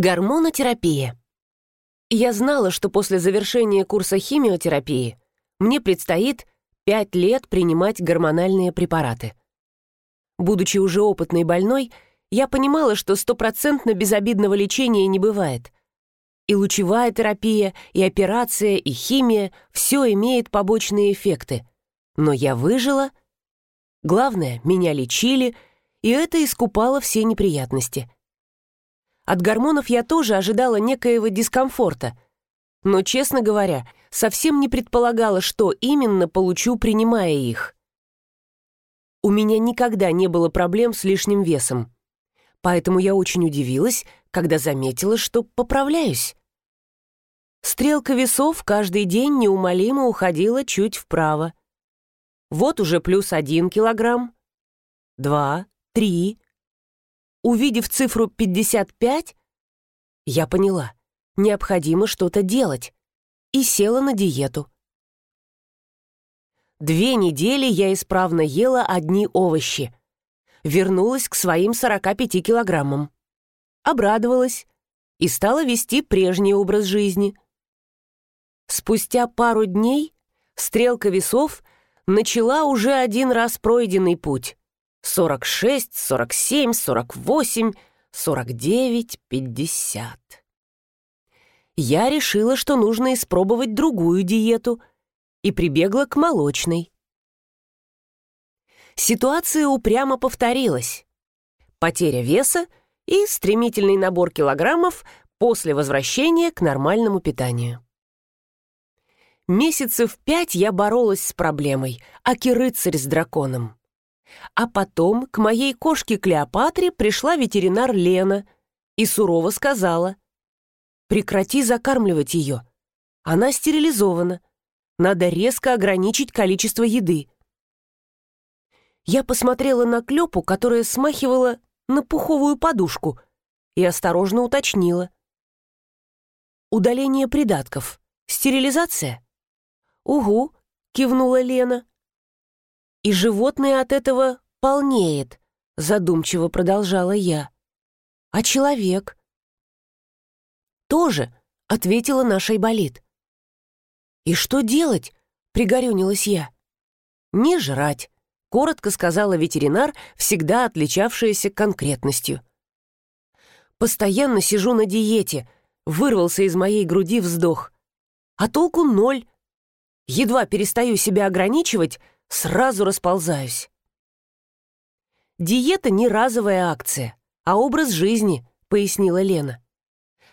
Гормонотерапия. Я знала, что после завершения курса химиотерапии мне предстоит 5 лет принимать гормональные препараты. Будучи уже опытной больной, я понимала, что стопроцентно безобидного лечения не бывает. И лучевая терапия, и операция, и химия — все имеет побочные эффекты. Но я выжила. Главное, меня лечили, и это искупало все неприятности. От гормонов я тоже ожидала некоего дискомфорта. Но, честно говоря, совсем не предполагала, что именно получу, принимая их. У меня никогда не было проблем с лишним весом. Поэтому я очень удивилась, когда заметила, что поправляюсь. Стрелка весов каждый день неумолимо уходила чуть вправо. Вот уже плюс один килограмм, два, три. Увидев цифру 55, я поняла, необходимо что-то делать, и села на диету. Две недели я исправно ела одни овощи. Вернулась к своим 45 килограммам. Обрадовалась и стала вести прежний образ жизни. Спустя пару дней стрелка весов начала уже один раз пройденный путь. 46, 47, 48, 49, 50. Я решила, что нужно испробовать другую диету — и прибегла к молочной. Ситуация упрямо повторилась. Потеря веса и стремительный набор килограммов после возвращения к нормальному питанию. Месяцев пять я боролась с проблемой, аки рыцарь с драконом. А потом к моей кошке Клеопатре пришла ветеринар Лена и сурово сказала, «Прекрати закармливать ее. Она стерилизована. Надо резко ограничить количество еды. Я посмотрела на клёпу, которая смахивала на пуховую подушку, и осторожно уточнила. «Удаление придатков. Стерилизация?» «Угу», — кивнула Лена. «И животное от этого полнеет», — задумчиво продолжала я. «А человек?» «Тоже», — ответила наша Айболит. «И что делать?» — пригорюнилась я. «Не жрать», — коротко сказала ветеринар, всегда отличавшаяся конкретностью. «Постоянно сижу на диете», — вырвался из моей груди вздох. «А толку ноль. Едва перестаю себя ограничивать, сразу расползаюсь». «Диета не разовая акция, а образ жизни», — пояснила Лена.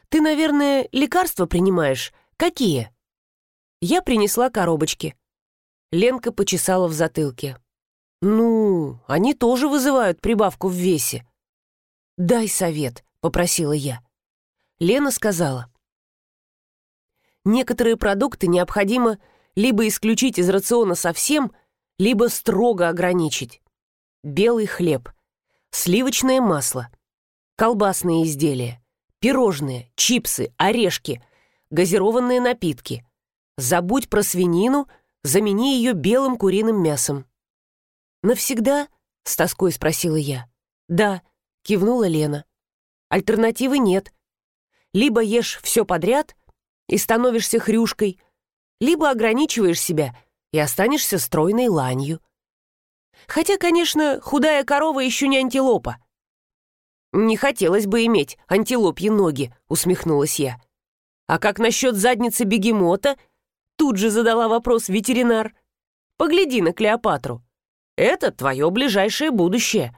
«Ты, наверное, лекарства принимаешь? Какие?» Я принесла коробочки. Ленка почесала в затылке. «Ну, они тоже вызывают прибавку в весе». «Дай совет», — попросила я. Лена сказала. «Некоторые продукты необходимо либо исключить из рациона совсем, либо строго ограничить. Белый хлеб, сливочное масло, колбасные изделия, пирожные, чипсы, орешки, газированные напитки, Забудь про свинину, замени ее белым куриным мясом». «Навсегда?» — с тоской спросила я. «Да», — кивнула Лена. «Альтернативы нет. Либо ешь все подряд и становишься хрюшкой, либо ограничиваешь себя и останешься стройной ланью. Хотя, конечно, худая корова еще не антилопа». «Не хотелось бы иметь антилопьи ноги», — усмехнулась я. «А как насчет задницы бегемота Тут же задала вопрос ветеринар. «Погляди на Клеопатру. Это твое ближайшее будущее.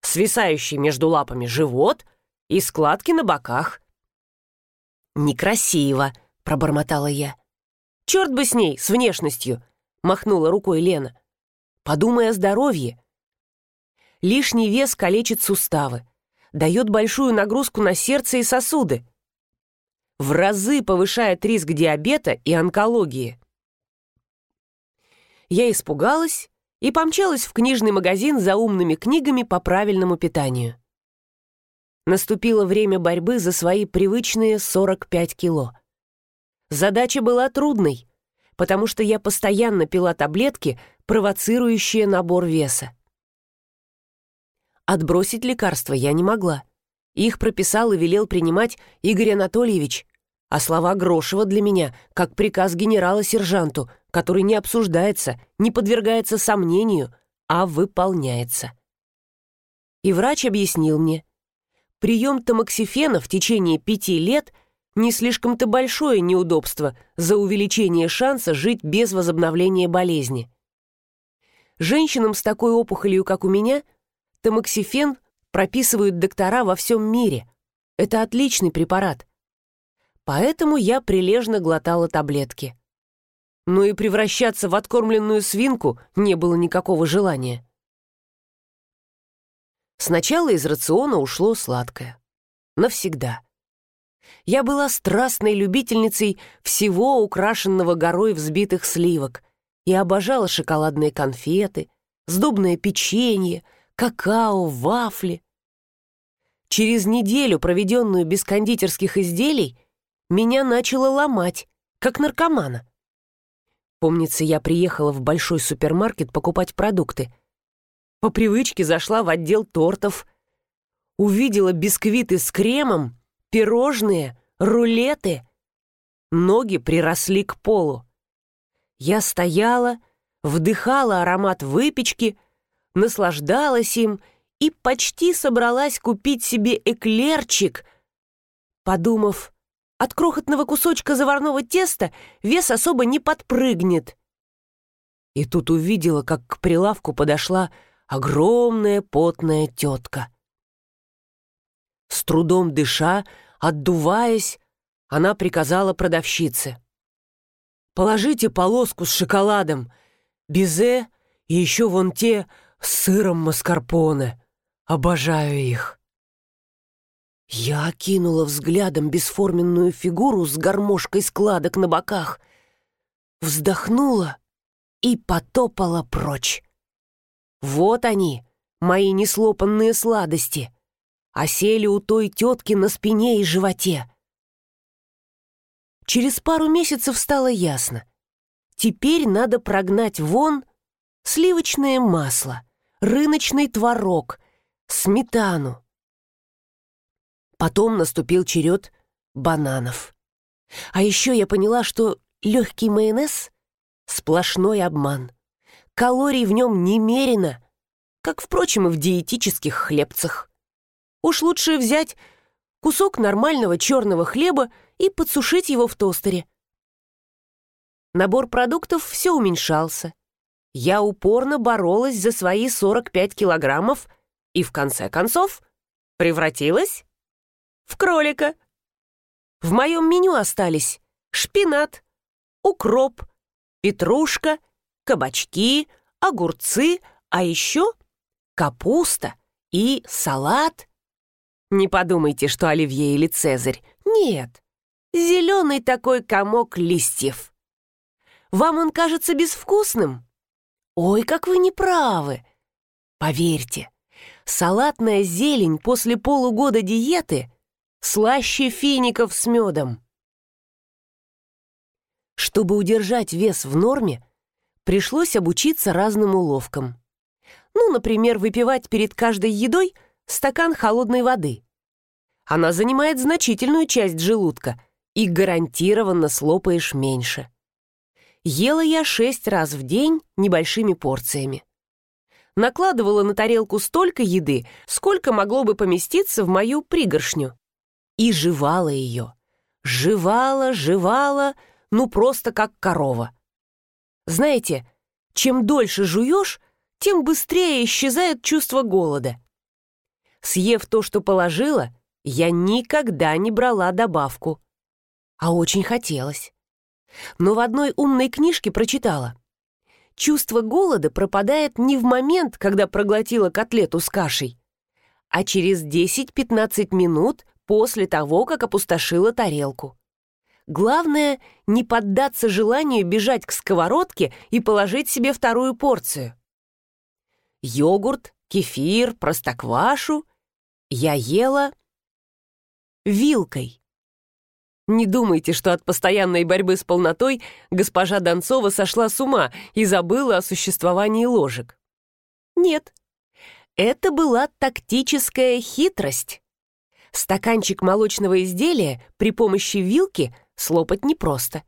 Свисающий между лапами живот и складки на боках». «Некрасиво», — пробормотала я. «Черт бы с ней, с внешностью», — махнула рукой Лена. «Подумай о здоровье. Лишний вес калечит суставы, дает большую нагрузку на сердце и сосуды в разы повышает риск диабета и онкологии. Я испугалась и помчалась в книжный магазин за умными книгами по правильному питанию. Наступило время борьбы за свои привычные 45 кило. Задача была трудной, потому что я постоянно пила таблетки, провоцирующие набор веса. Отбросить лекарства я не могла. Их прописал и велел принимать Игорь Анатольевич, а слова Грошева для меня как приказ генерала-сержанту, который не обсуждается, не подвергается сомнению, а выполняется. И врач объяснил мне, прием тамоксифена в течение пяти лет не слишком-то большое неудобство за увеличение шанса жить без возобновления болезни. Женщинам с такой опухолью, как у меня, тамоксифен прописывают доктора во всем мире. Это отличный препарат. Поэтому я прилежно глотала таблетки. Но и превращаться в откормленную свинку не было никакого желания. Сначала из рациона ушло сладкое. Навсегда. Я была страстной любительницей всего украшенного горой взбитых сливок и обожала шоколадные конфеты, сдобное печенье, какао, вафли. Через неделю, проведенную без кондитерских изделий, меня начало ломать, как наркомана. Помнится, я приехала в большой супермаркет покупать продукты. По привычке зашла в отдел тортов. Увидела бисквиты с кремом, пирожные, рулеты. Ноги приросли к полу. Я стояла, вдыхала аромат выпечки, наслаждалась им и почти собралась купить себе эклерчик, подумав, от крохотного кусочка заварного теста вес особо не подпрыгнет. И тут увидела, как к прилавку подошла огромная потная тетка. С трудом дыша, отдуваясь, она приказала продавщице. «Положите полоску с шоколадом, безе и еще вон те с сыром маскарпоне». Обожаю их. Я окинула взглядом бесформенную фигуру с гармошкой складок на боках, вздохнула и потопала прочь. Вот они, мои неслопанные сладости, осели у той тетки на спине и животе. Через пару месяцев стало ясно. Теперь надо прогнать вон сливочное масло, рыночный творог — сметану. Потом наступил черед бананов. А еще я поняла, что легкий майонез — сплошной обман. Калорий в нем немерено, как, впрочем, и в диетических хлебцах. Уж лучше взять кусок нормального черного хлеба и подсушить его в тостере. Набор продуктов все уменьшался. Я упорно боролась за свои 45 килограммов и в конце концов превратилась в кролика. В моем меню остались шпинат, укроп, петрушка, кабачки, огурцы, а еще капуста и салат. Не подумайте, что оливье или цезарь. Нет, зеленый такой комок листьев. Вам он кажется безвкусным? Ой, как вы неправы. Поверьте, салатная зелень после полугода диеты слаще фиников с медом. Чтобы удержать вес в норме, пришлось обучиться разным уловкам. Ну, например, выпивать перед каждой едой стакан холодной воды. Она занимает значительную часть желудка и гарантированно слопаешь меньше. Ела я шесть раз в день небольшими порциями накладывала на тарелку столько еды, сколько могло бы поместиться в мою пригоршню. И жевала ее. Жевала, жевала, ну просто как корова. Знаете, чем дольше жуешь, тем быстрее исчезает чувство голода. Съев то, что положила, я никогда не брала добавку. А очень хотелось. Но в одной умной книжке прочитала — чувство голода пропадает не в момент, когда проглотила котлету с кашей, а через 10-15 минут после того, как опустошила тарелку. Главное — не поддаться желанию бежать к сковородке и положить себе вторую порцию. Йогурт, кефир, простоквашу я ела вилкой. Не думайте, что от постоянной борьбы с полнотой госпожа Донцова сошла с ума и забыла о существовании ложек. Нет, это была тактическая хитрость. Стаканчик молочного изделия при помощи вилки слопать непросто.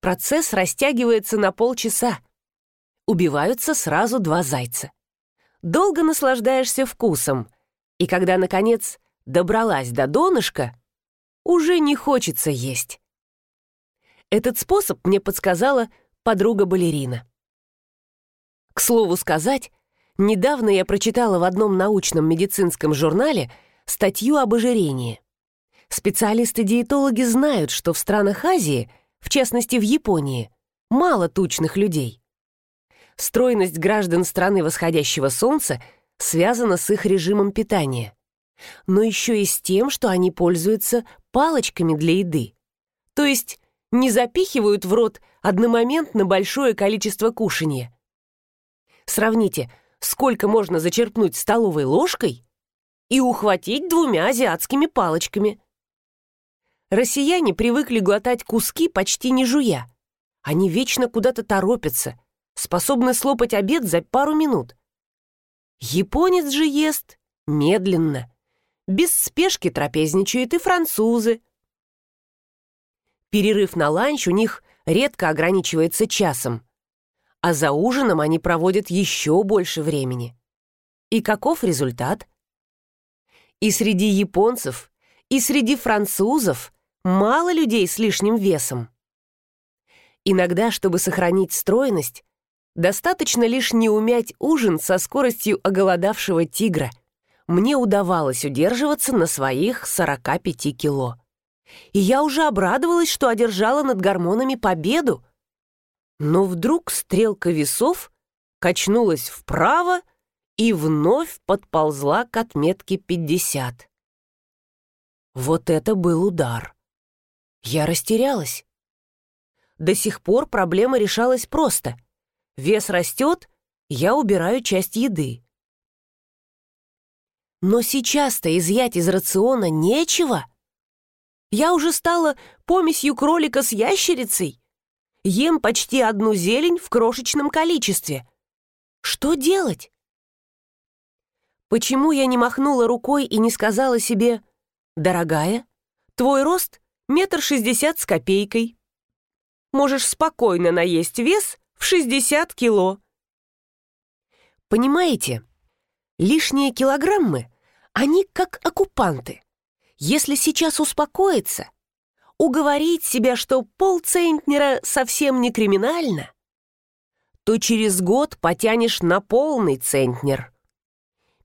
Процесс растягивается на полчаса. Убиваются сразу два зайца. Долго наслаждаешься вкусом, и когда, наконец, добралась до донышка, уже не хочется есть. Этот способ мне подсказала подруга-балерина. К слову сказать, недавно я прочитала в одном научном медицинском журнале статью об ожирении. Специалисты-диетологи знают, что в странах Азии, в частности в Японии, мало тучных людей. Стройность граждан страны восходящего солнца связана с их режимом питания, но еще и с тем, что они пользуются палочками для еды. То есть не запихивают в рот одномоментно большое количество кушанья. Сравните, сколько можно зачерпнуть столовой ложкой и ухватить двумя азиатскими палочками. Россияне привыкли глотать куски, почти не жуя. Они вечно куда-то торопятся, способны слопать обед за пару минут. Японец же ест медленно. Без спешки трапезничают и французы. Перерыв на ланч у них редко ограничивается часом, а за ужином они проводят еще больше времени. И каков результат? И среди японцев, и среди французов мало людей с лишним весом. Иногда, чтобы сохранить стройность, достаточно лишь не умять ужин со скоростью оголодавшего тигра. Мне удавалось удерживаться на своих 45 кило и я уже обрадовалась, что одержала над гормонами победу. Но вдруг стрелка весов качнулась вправо и вновь подползла к отметке 50. Вот это был удар. Я растерялась. До сих пор проблема решалась просто. Вес растет, я убираю часть еды. Но сейчас-то изъять из рациона нечего — я уже стала помесью кролика с ящерицей. Ем почти одну зелень в крошечном количестве. Что делать? Почему я не махнула рукой и не сказала себе «Дорогая, твой рост метр шестьдесят с копейкой. Можешь спокойно наесть вес в шестьдесят кило». Понимаете, лишние килограммы, они как оккупанты. Если сейчас успокоиться, уговорить себя, что полцентнера совсем не криминально, то через год потянешь на полный центнер.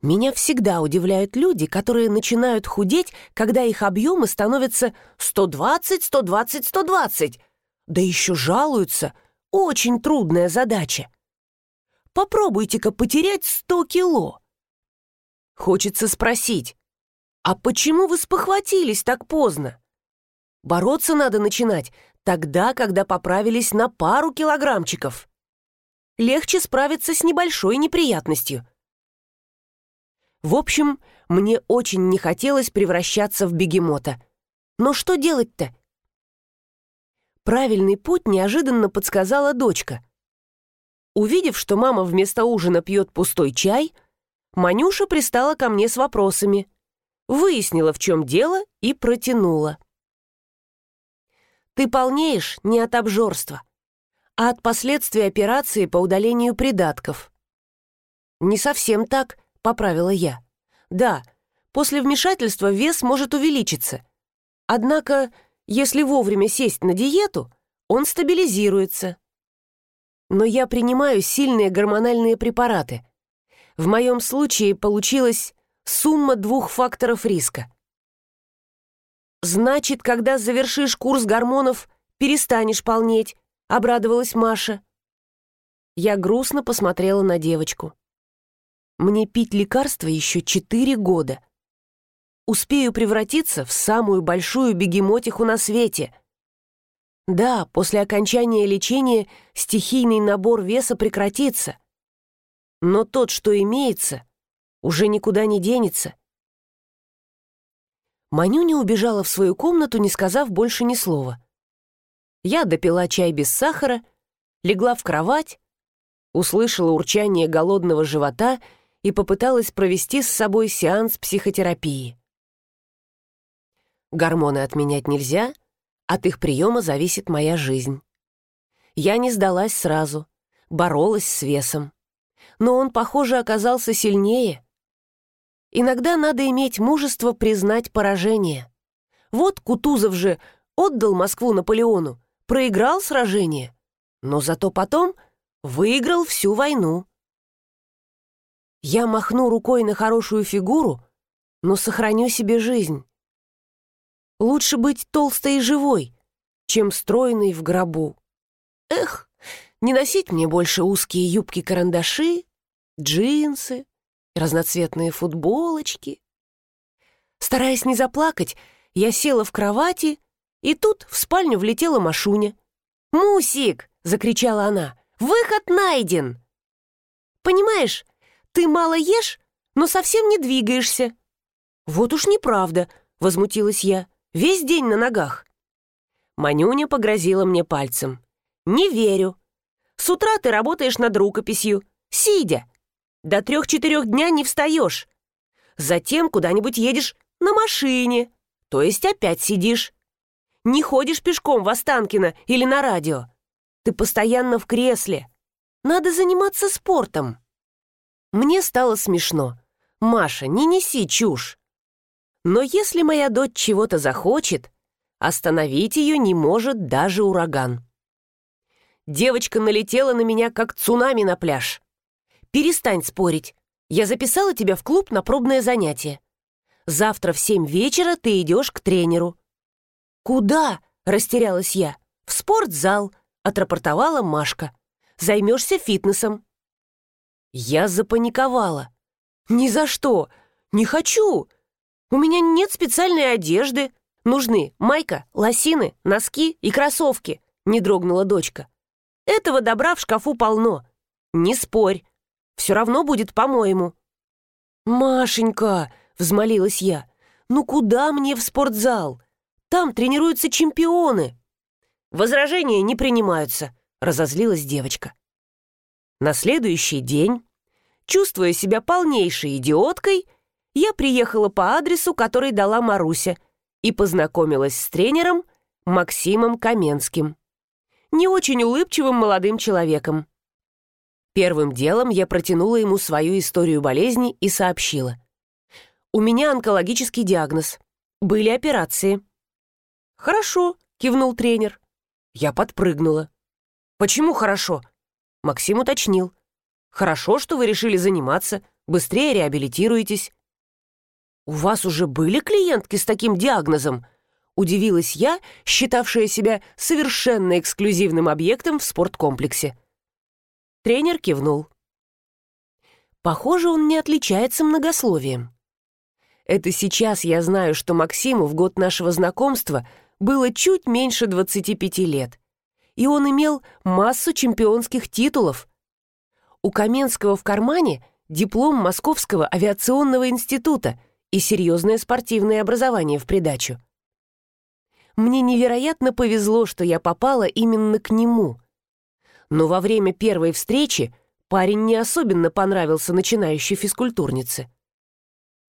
Меня всегда удивляют люди, которые начинают худеть, когда их объемы становятся 120, 120, 120. Да еще жалуются. Очень трудная задача. Попробуйте-ка потерять 100 кило. Хочется спросить, «А почему вы спохватились так поздно? Бороться надо начинать тогда, когда поправились на пару килограммчиков. Легче справиться с небольшой неприятностью». В общем, мне очень не хотелось превращаться в бегемота. Но что делать-то? Правильный путь неожиданно подсказала дочка. Увидев, что мама вместо ужина пьет пустой чай, Манюша пристала ко мне с вопросами выяснила, в чем дело, и протянула. «Ты полнеешь не от обжорства, а от последствий операции по удалению придатков». «Не совсем так», — поправила я. «Да, после вмешательства вес может увеличиться. Однако, если вовремя сесть на диету, он стабилизируется. Но я принимаю сильные гормональные препараты. В моем случае получилось Сумма двух факторов риска. «Значит, когда завершишь курс гормонов, перестанешь полнеть», — обрадовалась Маша. Я грустно посмотрела на девочку. «Мне пить лекарства еще четыре года. Успею превратиться в самую большую бегемотиху на свете». Да, после окончания лечения стихийный набор веса прекратится. Но тот, что имеется, уже никуда не денется. Манюня убежала в свою комнату, не сказав больше ни слова. Я допила чай без сахара, легла в кровать, услышала урчание голодного живота и попыталась провести с собой сеанс психотерапии. Гормоны отменять нельзя, от их приема зависит моя жизнь. Я не сдалась сразу, боролась с весом. Но он, похоже, оказался сильнее. Иногда надо иметь мужество признать поражение. Вот Кутузов же отдал Москву Наполеону, проиграл сражение, но зато потом выиграл всю войну. Я махну рукой на хорошую фигуру, но сохраню себе жизнь. Лучше быть толстой и живой, чем стройной в гробу. Эх, не носить мне больше узкие юбки-карандаши, джинсы, разноцветные футболочки. Стараясь не заплакать, я села в кровати, и тут в спальню влетела Машуня. «Мусик!» — закричала она. «Выход найден!» «Понимаешь, ты мало ешь, но совсем не двигаешься». «Вот уж неправда», — возмутилась я. «Весь день на ногах». Манюня погрозила мне пальцем. «Не верю. С утра ты работаешь над рукописью, сидя. До трех-четырех дня не встаешь. Затем куда-нибудь едешь на машине, то есть опять сидишь. Не ходишь пешком в Останкино или на радио. Ты постоянно в кресле. Надо заниматься спортом. Мне стало смешно. Маша, не неси чушь. Но если моя дочь чего-то захочет, остановить ее не может даже ураган. Девочка налетела на меня, как цунами на пляж. «Перестань спорить. Я записала тебя в клуб на пробное занятие. Завтра в семь вечера ты идешь к тренеру». «Куда?» — растерялась я. «В спортзал», — отрапортовала Машка. «Займешься фитнесом». Я запаниковала. «Ни за что! Не хочу! У меня нет специальной одежды. Нужны майка, лосины, носки и кроссовки», — не дрогнула дочка. «Этого добра в шкафу полно. Не спорь. Все равно будет по-моему». «Машенька!» — взмолилась я. «Ну куда мне в спортзал? Там тренируются чемпионы!» «Возражения не принимаются», — разозлилась девочка. На следующий день, чувствуя себя полнейшей идиоткой, я приехала по адресу, который дала Маруся, и познакомилась с тренером Максимом Каменским. Не очень улыбчивым молодым человеком. Первым делом я протянула ему свою историю болезни и сообщила. «У меня онкологический диагноз. Были операции. «Хорошо», — кивнул тренер. Я подпрыгнула. «Почему хорошо?» Максим уточнил. «Хорошо, что вы решили заниматься, быстрее реабилитируетесь». «У вас уже были клиентки с таким диагнозом?» Удивилась я, считавшая себя совершенно эксклюзивным объектом в спорткомплексе. Тренер кивнул. Похоже, он не отличается многословием. Это сейчас я знаю, что Максиму в год нашего знакомства — было чуть меньше 25 лет, и он имел массу чемпионских титулов. У Каменского в кармане диплом Московского авиационного института и серьезное спортивное образование в придачу. Мне невероятно повезло, что я попала именно к нему. Но во время первой встречи парень не особенно понравился начинающей физкультурнице.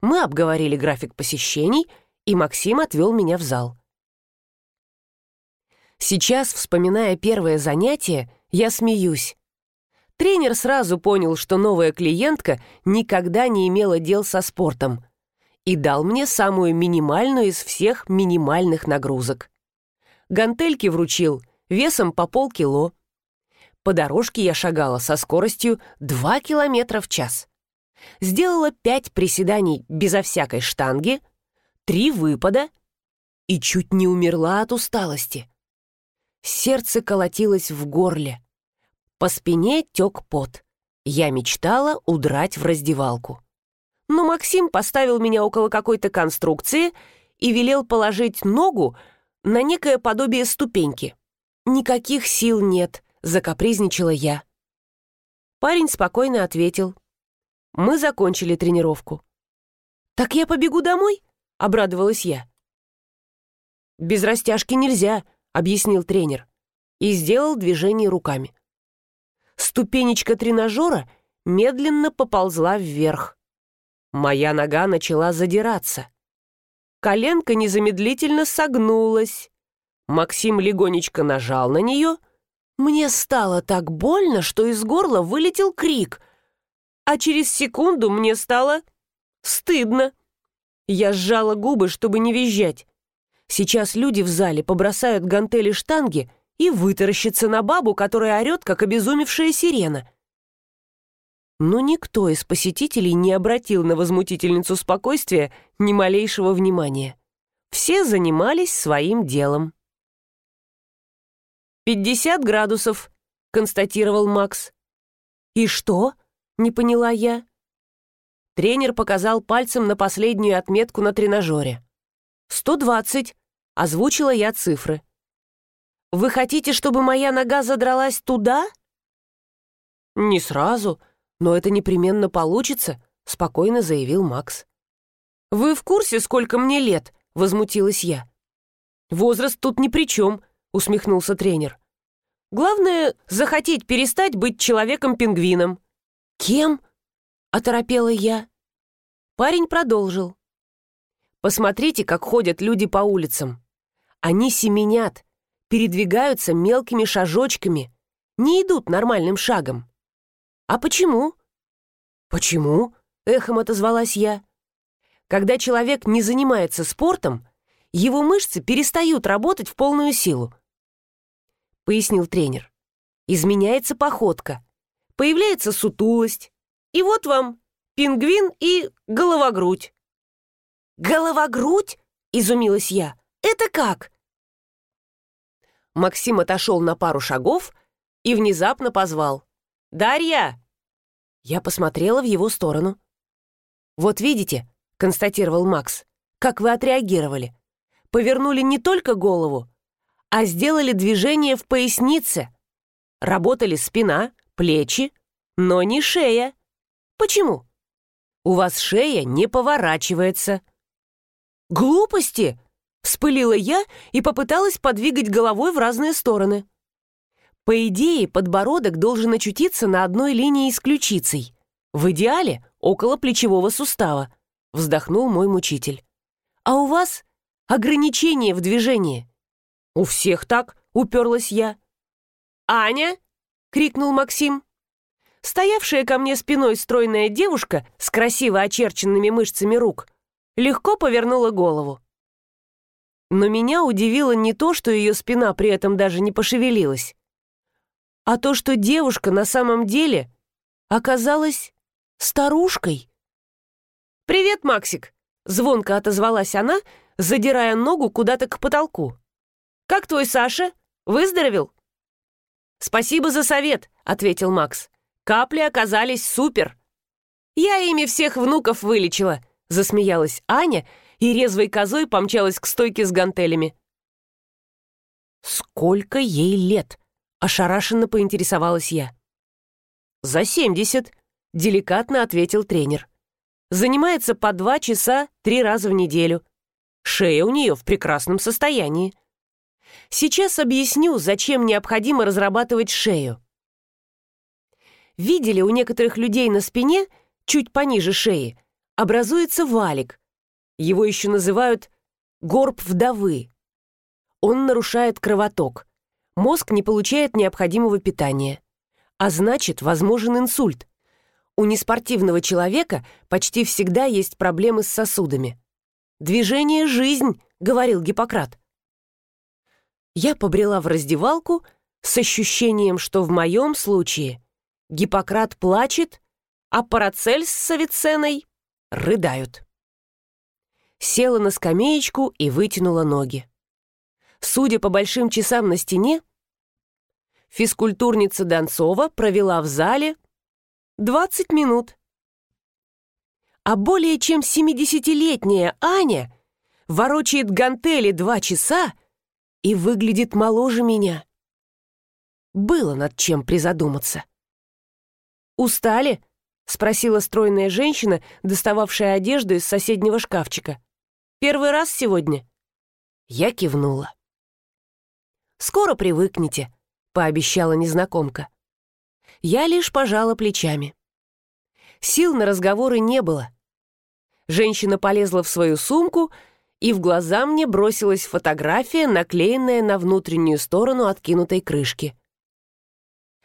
Мы обговорили график посещений, и Максим отвел меня в зал. Сейчас, вспоминая первое занятие, я смеюсь. Тренер сразу понял, что новая клиентка никогда не имела дел со спортом и дал мне самую минимальную из всех минимальных нагрузок. Гантельки вручил весом по полкило. По дорожке я шагала со скоростью 2 километра в час. Сделала 5 приседаний безо всякой штанги, 3 выпада и чуть не умерла от усталости. Сердце колотилось в горле. По спине тек пот. Я мечтала удрать в раздевалку. Но Максим поставил меня около какой-то конструкции и велел положить ногу на некое подобие ступеньки. «Никаких сил нет», — закапризничала я. Парень спокойно ответил. «Мы закончили тренировку». «Так я побегу домой?» — обрадовалась я. «Без растяжки нельзя», объяснил тренер, и сделал движение руками. Ступенечка тренажера медленно поползла вверх. Моя нога начала задираться. коленка незамедлительно согнулась. Максим легонечко нажал на нее. Мне стало так больно, что из горла вылетел крик. А через секунду мне стало стыдно. Я сжала губы, чтобы не визжать. Сейчас люди в зале побросают гантели штанги и вытаращатся на бабу, которая орет, как обезумевшая сирена. Но никто из посетителей не обратил на возмутительницу спокойствия ни малейшего внимания. Все занимались своим делом. «Пятьдесят градусов», — констатировал Макс. «И что?» — не поняла я. Тренер показал пальцем на последнюю отметку на тренажере. «Сто двадцать», — озвучила я цифры. «Вы хотите, чтобы моя нога задралась туда?» «Не сразу, но это непременно получится», — спокойно заявил Макс. «Вы в курсе, сколько мне лет?» — возмутилась я. «Возраст тут ни при чем», — усмехнулся тренер. «Главное — захотеть перестать быть человеком-пингвином». «Кем?» — оторопела я. Парень продолжил. «Посмотрите, как ходят люди по улицам. Они семенят, передвигаются мелкими шажочками, не идут нормальным шагом. А почему?» «Почему?» — эхом отозвалась я. «Когда человек не занимается спортом, его мышцы перестают работать в полную силу. Пояснил тренер. Изменяется походка, появляется сутулость, и вот вам пингвин и головогрудь. «Головогрудь?» — изумилась я. «Это как?» Максим отошел на пару шагов и внезапно позвал. «Дарья!» Я посмотрела в его сторону. «Вот видите», — констатировал Макс, — «как вы отреагировали повернули не только голову, а сделали движение в пояснице. Работали спина, плечи, но не шея. Почему? У вас шея не поворачивается. Глупости! Вспылила я и попыталась подвигать головой в разные стороны. По идее, подбородок должен очутиться на одной линии с ключицей. В идеале около плечевого сустава, вздохнул мой мучитель. А у вас ограничение в движении. У всех так, уперлась я. «Аня!» — крикнул Максим. Стоявшая ко мне спиной стройная девушка с красиво очерченными мышцами рук легко повернула голову. Но меня удивило не то, что ее спина при этом даже не пошевелилась, а то, что девушка на самом деле оказалась старушкой. «Привет, Максик!» — звонко отозвалась она, задирая ногу куда-то к потолку. «Как твой Саша? Выздоровел?» «Спасибо за совет», — ответил Макс. «Капли оказались супер». «Я ими всех внуков вылечила», — засмеялась Аня и резвой козой помчалась к стойке с гантелями. «Сколько ей лет?» — ошарашенно поинтересовалась я. «За семьдесят», — деликатно ответил тренер. «Занимается по два часа три раза в неделю. Шея у нее в прекрасном состоянии. Сейчас объясню, зачем необходимо разрабатывать шею. Видели, у некоторых людей на спине, чуть пониже шеи, образуется валик. Его еще называют горб вдовы. Он нарушает кровоток. Мозг не получает необходимого питания. А значит, возможен инсульт. У неспортивного человека почти всегда есть проблемы с сосудами. Движение — жизнь», — говорил Гиппократ. Я побрела в раздевалку с ощущением, что в моем случае Гиппократ плачет, а Парацельс с Авиценной рыдают. Села на скамеечку и вытянула ноги. Судя по большим часам на стене, физкультурница Донцова провела в зале 20 минут а более чем 70-летняя Аня ворочает гантели два часа и выглядит моложе меня. Было над чем призадуматься. «Устали?» — спросила стройная женщина, достававшая одежду из соседнего шкафчика. «Первый раз сегодня?» Я кивнула. «Скоро привыкнете», — пообещала незнакомка. Я лишь пожала плечами. Сил на разговоры не было. Женщина полезла в свою сумку и в глаза мне бросилась фотография, наклеенная на внутреннюю сторону откинутой крышки.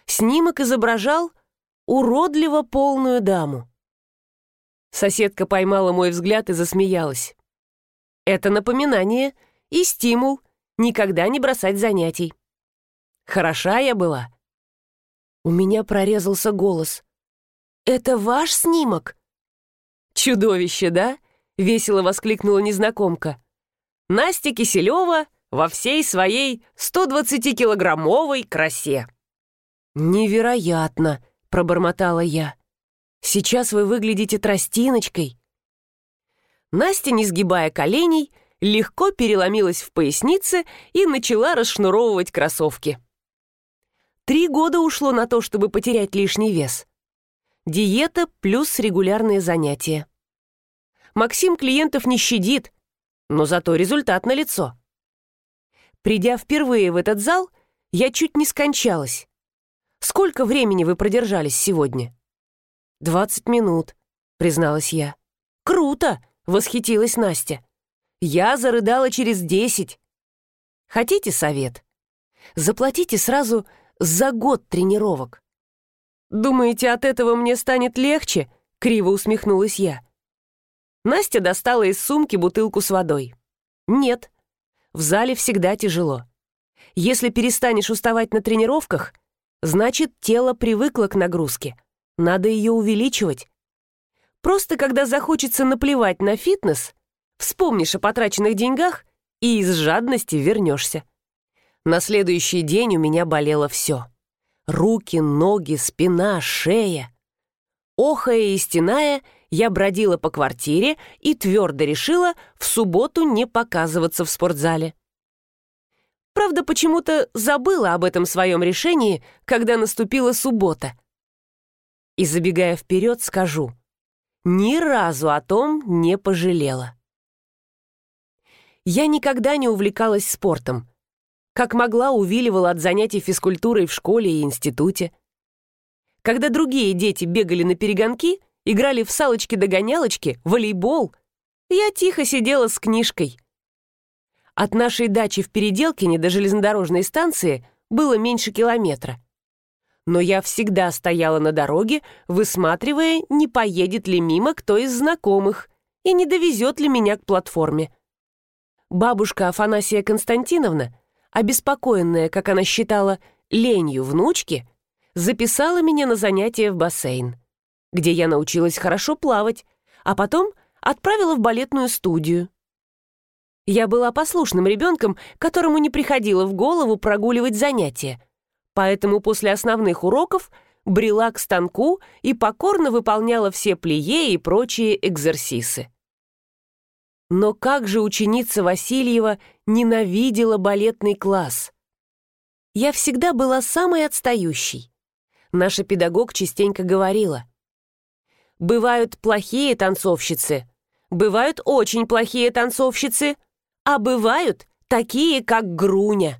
Снимок изображал уродливо полную даму. Соседка поймала мой взгляд и засмеялась. Это напоминание и стимул никогда не бросать занятий. Хороша я была. У меня прорезался голос. «Это ваш снимок?» «Чудовище, да?» — весело воскликнула незнакомка. «Настя Киселева во всей своей 120-килограммовой красе». «Невероятно!» — пробормотала я. «Сейчас вы выглядите тростиночкой». Настя, не сгибая коленей, легко переломилась в пояснице и начала расшнуровывать кроссовки. Три года ушло на то, чтобы потерять лишний вес. Диета плюс регулярные занятия. Максим клиентов не щадит, но зато результат налицо. Придя впервые в этот зал, я чуть не скончалась. Сколько времени вы продержались сегодня? «Двадцать минут», — призналась я. «Круто!» — восхитилась Настя. «Я зарыдала через десять. Хотите совет? Заплатите сразу за год тренировок». «Думаете, от этого мне станет легче?» — криво усмехнулась я. Настя достала из сумки бутылку с водой. «Нет, в зале всегда тяжело. Если перестанешь уставать на тренировках, значит, тело привыкло к нагрузке. Надо ее увеличивать. Просто когда захочется наплевать на фитнес, вспомнишь о потраченных деньгах и из жадности вернешься. На следующий день у меня болело все. Руки, ноги, спина, шея. Охая и стеная, я бродила по квартире и твердо решила в субботу не показываться в спортзале. Правда, почему-то забыла об этом своем решении, когда наступила суббота. И забегая вперед, скажу — ни разу о том не пожалела. Я никогда не увлекалась спортом. Как могла, увиливала от занятий физкультурой в школе и институте. Когда другие дети бегали на перегонки, играли в салочки-догонялочки, волейбол, я тихо сидела с книжкой. От нашей дачи в Переделкине до железнодорожной станции было меньше километра но я всегда стояла на дороге, высматривая, не поедет ли мимо кто из знакомых и не довезет ли меня к платформе. Бабушка Афанасия Константиновна, обеспокоенная, как она считала, ленью внучки, записала меня на занятия в бассейн, где я научилась хорошо плавать, а потом отправила в балетную студию. Я была послушным ребенком, которому не приходило в голову прогуливать занятия — поэтому после основных уроков брела к станку и покорно выполняла все плие и прочие экзерсисы. Но как же ученица Васильева ненавидела балетный класс? Я всегда была самой отстающей. Наша педагог частенько говорила. Бывают плохие танцовщицы, бывают очень плохие танцовщицы, а бывают такие, как Груня.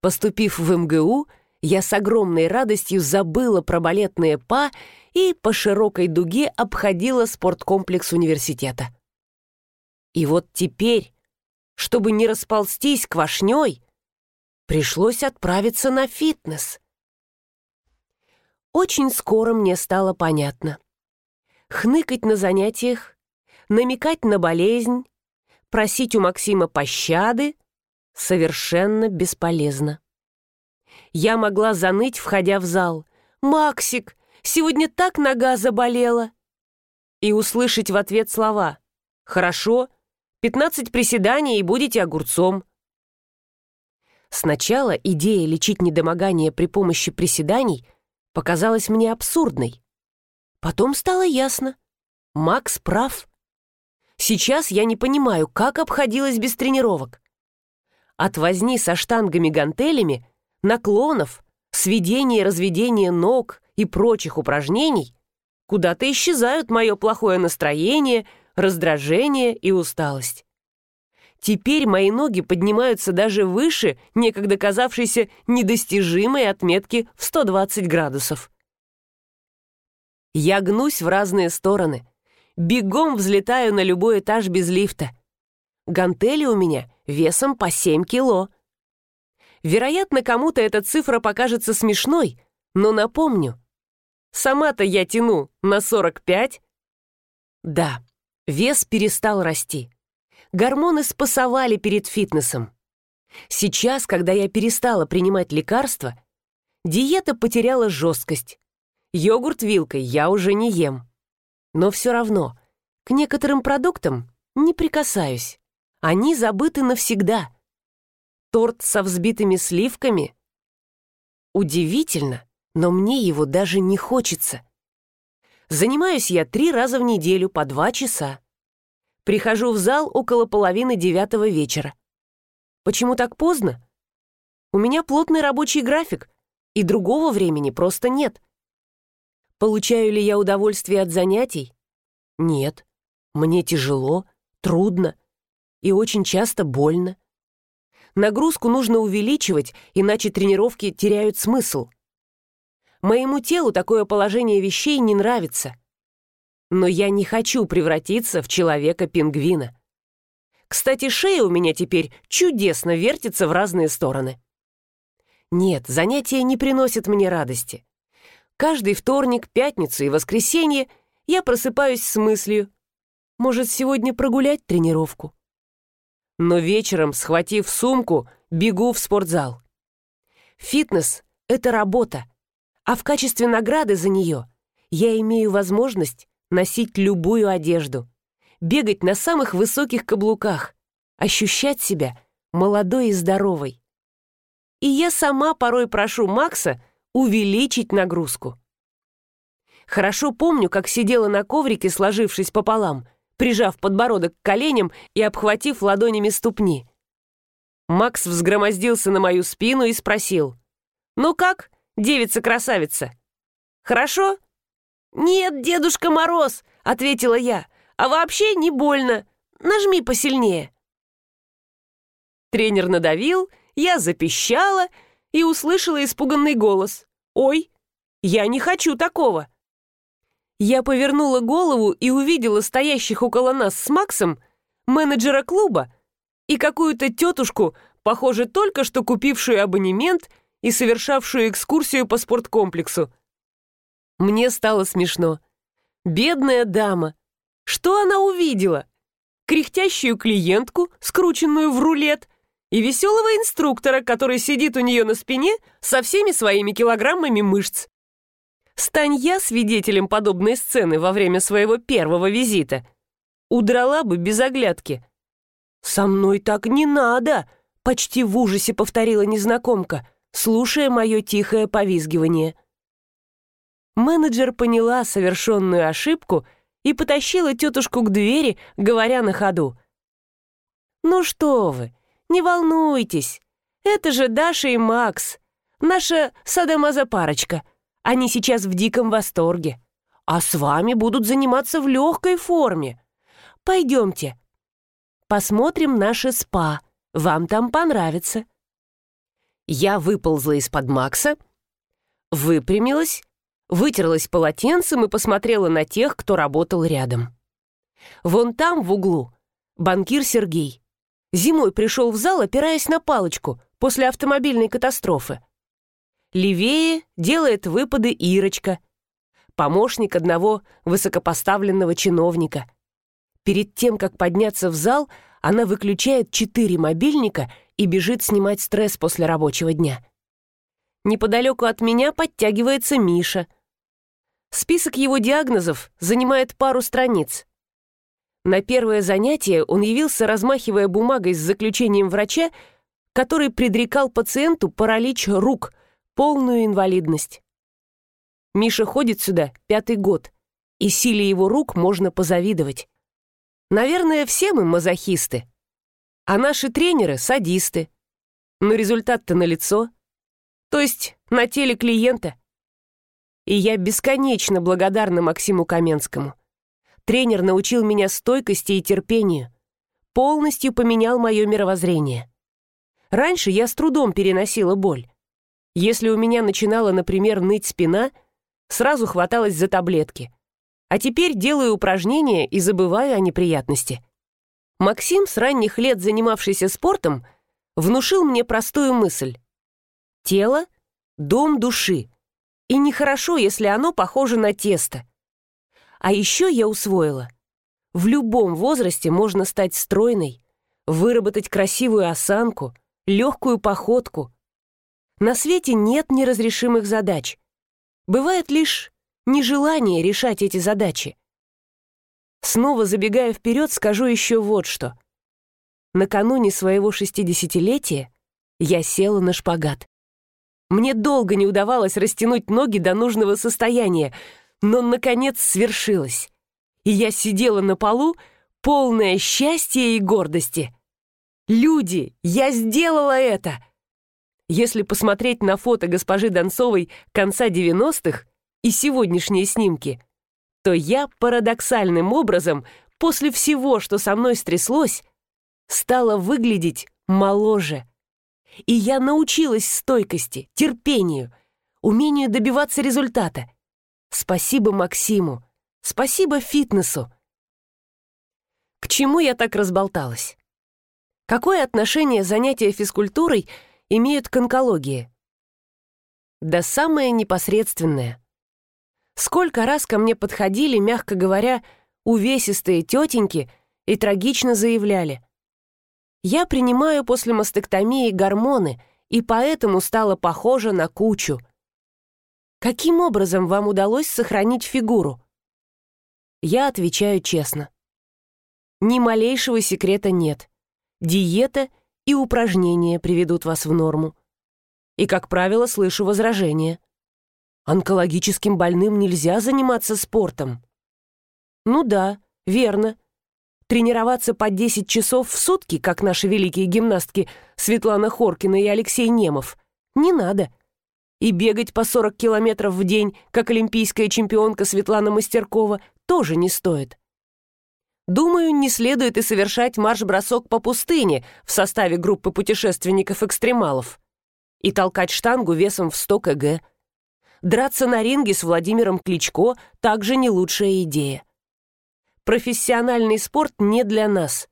Поступив в МГУ, я с огромной радостью забыла про балетные па и по широкой дуге обходила спорткомплекс университета. И вот теперь, чтобы не расползтись квашней, пришлось отправиться на фитнес. Очень скоро мне стало понятно. Хныкать на занятиях, намекать на болезнь, просить у Максима пощады совершенно бесполезно. Я могла заныть, входя в зал. «Максик, сегодня так нога заболела!» И услышать в ответ слова «Хорошо, пятнадцать приседаний и будете огурцом». Сначала идея лечить недомогание при помощи приседаний показалась мне абсурдной. Потом стало ясно. Макс прав. Сейчас я не понимаю, как обходилась без тренировок. От возни со штангами-гантелями, наклонов, сведения и разведения ног и прочих упражнений куда-то исчезают мое плохое настроение, раздражение и усталость. Теперь мои ноги поднимаются даже выше некогда казавшейся недостижимой отметки в 120 градусов. Я гнусь в разные стороны, бегом взлетаю на любой этаж без лифта. Гантели у меня весом по 7 кило. Вероятно, кому-то эта цифра покажется смешной, но напомню. Сама-то я тяну на 45. Да, вес перестал расти. Гормоны спасовали перед фитнесом. Сейчас, когда я перестала принимать лекарства, диета потеряла жесткость. Йогурт вилкой я уже не ем. Но все равно к некоторым продуктам не прикасаюсь. Они забыты навсегда. Торт со взбитыми сливками? Удивительно, но мне его даже не хочется. Занимаюсь я три раза в неделю по два часа. Прихожу в зал около половины девятого вечера. Почему так поздно? У меня плотный рабочий график, и другого времени просто нет. Получаю ли я удовольствие от занятий? Нет. Мне тяжело, трудно и очень часто больно. Нагрузку нужно увеличивать, иначе тренировки теряют смысл. Моему телу такое положение вещей не нравится. Но я не хочу превратиться в человека-пингвина. Кстати, шея у меня теперь чудесно вертится в разные стороны. Нет, занятия не приносят мне радости. Каждый вторник, пятницу и воскресенье я просыпаюсь с мыслью, может, сегодня прогулять тренировку? Но вечером, схватив сумку, бегу в спортзал. Фитнес — это работа, а в качестве награды за нее я имею возможность носить любую одежду — бегать на самых высоких каблуках, ощущать себя молодой и здоровой. И я сама порой прошу Макса увеличить нагрузку. Хорошо помню, как сидела на коврике, сложившись пополам, прижав подбородок к коленям и обхватив ладонями ступни. Макс взгромоздился на мою спину и спросил. «Ну как, девица-красавица? Хорошо?» «Нет, Дедушка Мороз», — ответила я, а вообще не больно. Нажми посильнее». Тренер надавил, я запищала и услышала испуганный голос. «Ой, я не хочу такого!» Я повернула голову и увидела стоящих около нас с Максом менеджера клуба и какую-то тетушку, похоже, только что купившую абонемент и совершавшую экскурсию по спорткомплексу. Мне стало смешно. Бедная дама, что она увидела? Кряхтящую клиентку, скрученную в рулет, и веселого инструктора, который сидит у нее на спине со всеми своими килограммами мышц. Стань я свидетелем подобной сцены во время своего первого визита. Удрала бы без оглядки. «Со мной так не надо!» — почти в ужасе повторила незнакомка, слушая мое тихое повизгивание. Менеджер поняла совершенную ошибку — и потащила тетушку к двери, говоря на ходу. «Ну что вы, не волнуйтесь, это же Даша и Макс, наша садомаза парочка. Они сейчас в диком восторге, а с вами будут заниматься в легкой форме. Пойдемте, посмотрим наше спа, вам там понравится». Я выползла из-под Макса, выпрямилась вытерлась полотенцем и посмотрела на тех, кто работал рядом. Вон там, в углу, банкир Сергей. Зимой пришел в зал, опираясь на палочку после автомобильной катастрофы. Левее делает выпады Ирочка, помощник одного высокопоставленного чиновника. Перед тем, как подняться в зал, она выключает четыре мобильника и бежит снимать стресс после рабочего дня. Неподалеку от меня подтягивается Миша — Список его диагнозов занимает пару страниц. На первое занятие он явился, размахивая бумагой с заключением врача, который предрекал пациенту паралич рук, полную инвалидность. Миша ходит сюда пятый год, и силе его рук можно позавидовать. Наверное, все мы мазохисты, а наши тренеры — садисты. Но результат-то налицо. То есть на теле клиента — и я бесконечно благодарна Максиму Каменскому. Тренер научил меня стойкости и терпению, полностью поменял мое мировоззрение. Раньше я с трудом переносила боль. Если у меня начинала, например, ныть спина, сразу хваталась за таблетки. А теперь делаю упражнения и забываю о неприятности. Максим, с ранних лет занимавшийся спортом, внушил мне простую мысль. Тело — дом души, и нехорошо, если оно похоже на тесто. А еще я усвоила. В любом возрасте можно стать стройной, выработать красивую осанку, легкую походку. На свете нет неразрешимых задач. Бывает лишь нежелание решать эти задачи. Снова забегая вперед, скажу еще вот что. Накануне своего шестидесятилетия я села на шпагат. Мне долго не удавалось растянуть ноги до нужного состояния, но, наконец, свершилось. И я сидела на полу, полное счастья и гордости. «Люди, я сделала это!» Если посмотреть на фото госпожи Донцовой конца 90-х и сегодняшние снимки, то я парадоксальным образом после всего, что со мной стряслось, стала выглядеть моложе. И я научилась стойкости, терпению, умению добиваться результата. Спасибо Максиму, спасибо фитнесу. К чему я так разболталась? Какое отношение занятия физкультурой имеют к онкологии? Да самое непосредственное. Сколько раз ко мне подходили, мягко говоря, увесистые тетеньки и трагично заявляли. «Я принимаю после мастектомии гормоны, и поэтому стала похожа на кучу. Каким образом вам удалось сохранить фигуру? Я отвечаю честно. Ни малейшего секрета нет. Диета и упражнения приведут вас в норму. И, как правило, слышу возражения. Онкологическим больным нельзя заниматься спортом. Ну да, верно. Тренироваться по 10 часов в сутки, как наши великие гимнастки Светлана Хоркина и Алексей Немов, не надо и бегать по 40 километров в день, как олимпийская чемпионка Светлана Мастеркова, тоже не стоит. Думаю, не следует и совершать марш-бросок по пустыне в составе группы путешественников-экстремалов. И толкать штангу весом в 100 кг. Драться на ринге с Владимиром Кличко также не лучшая идея. Профессиональный спорт не для нас.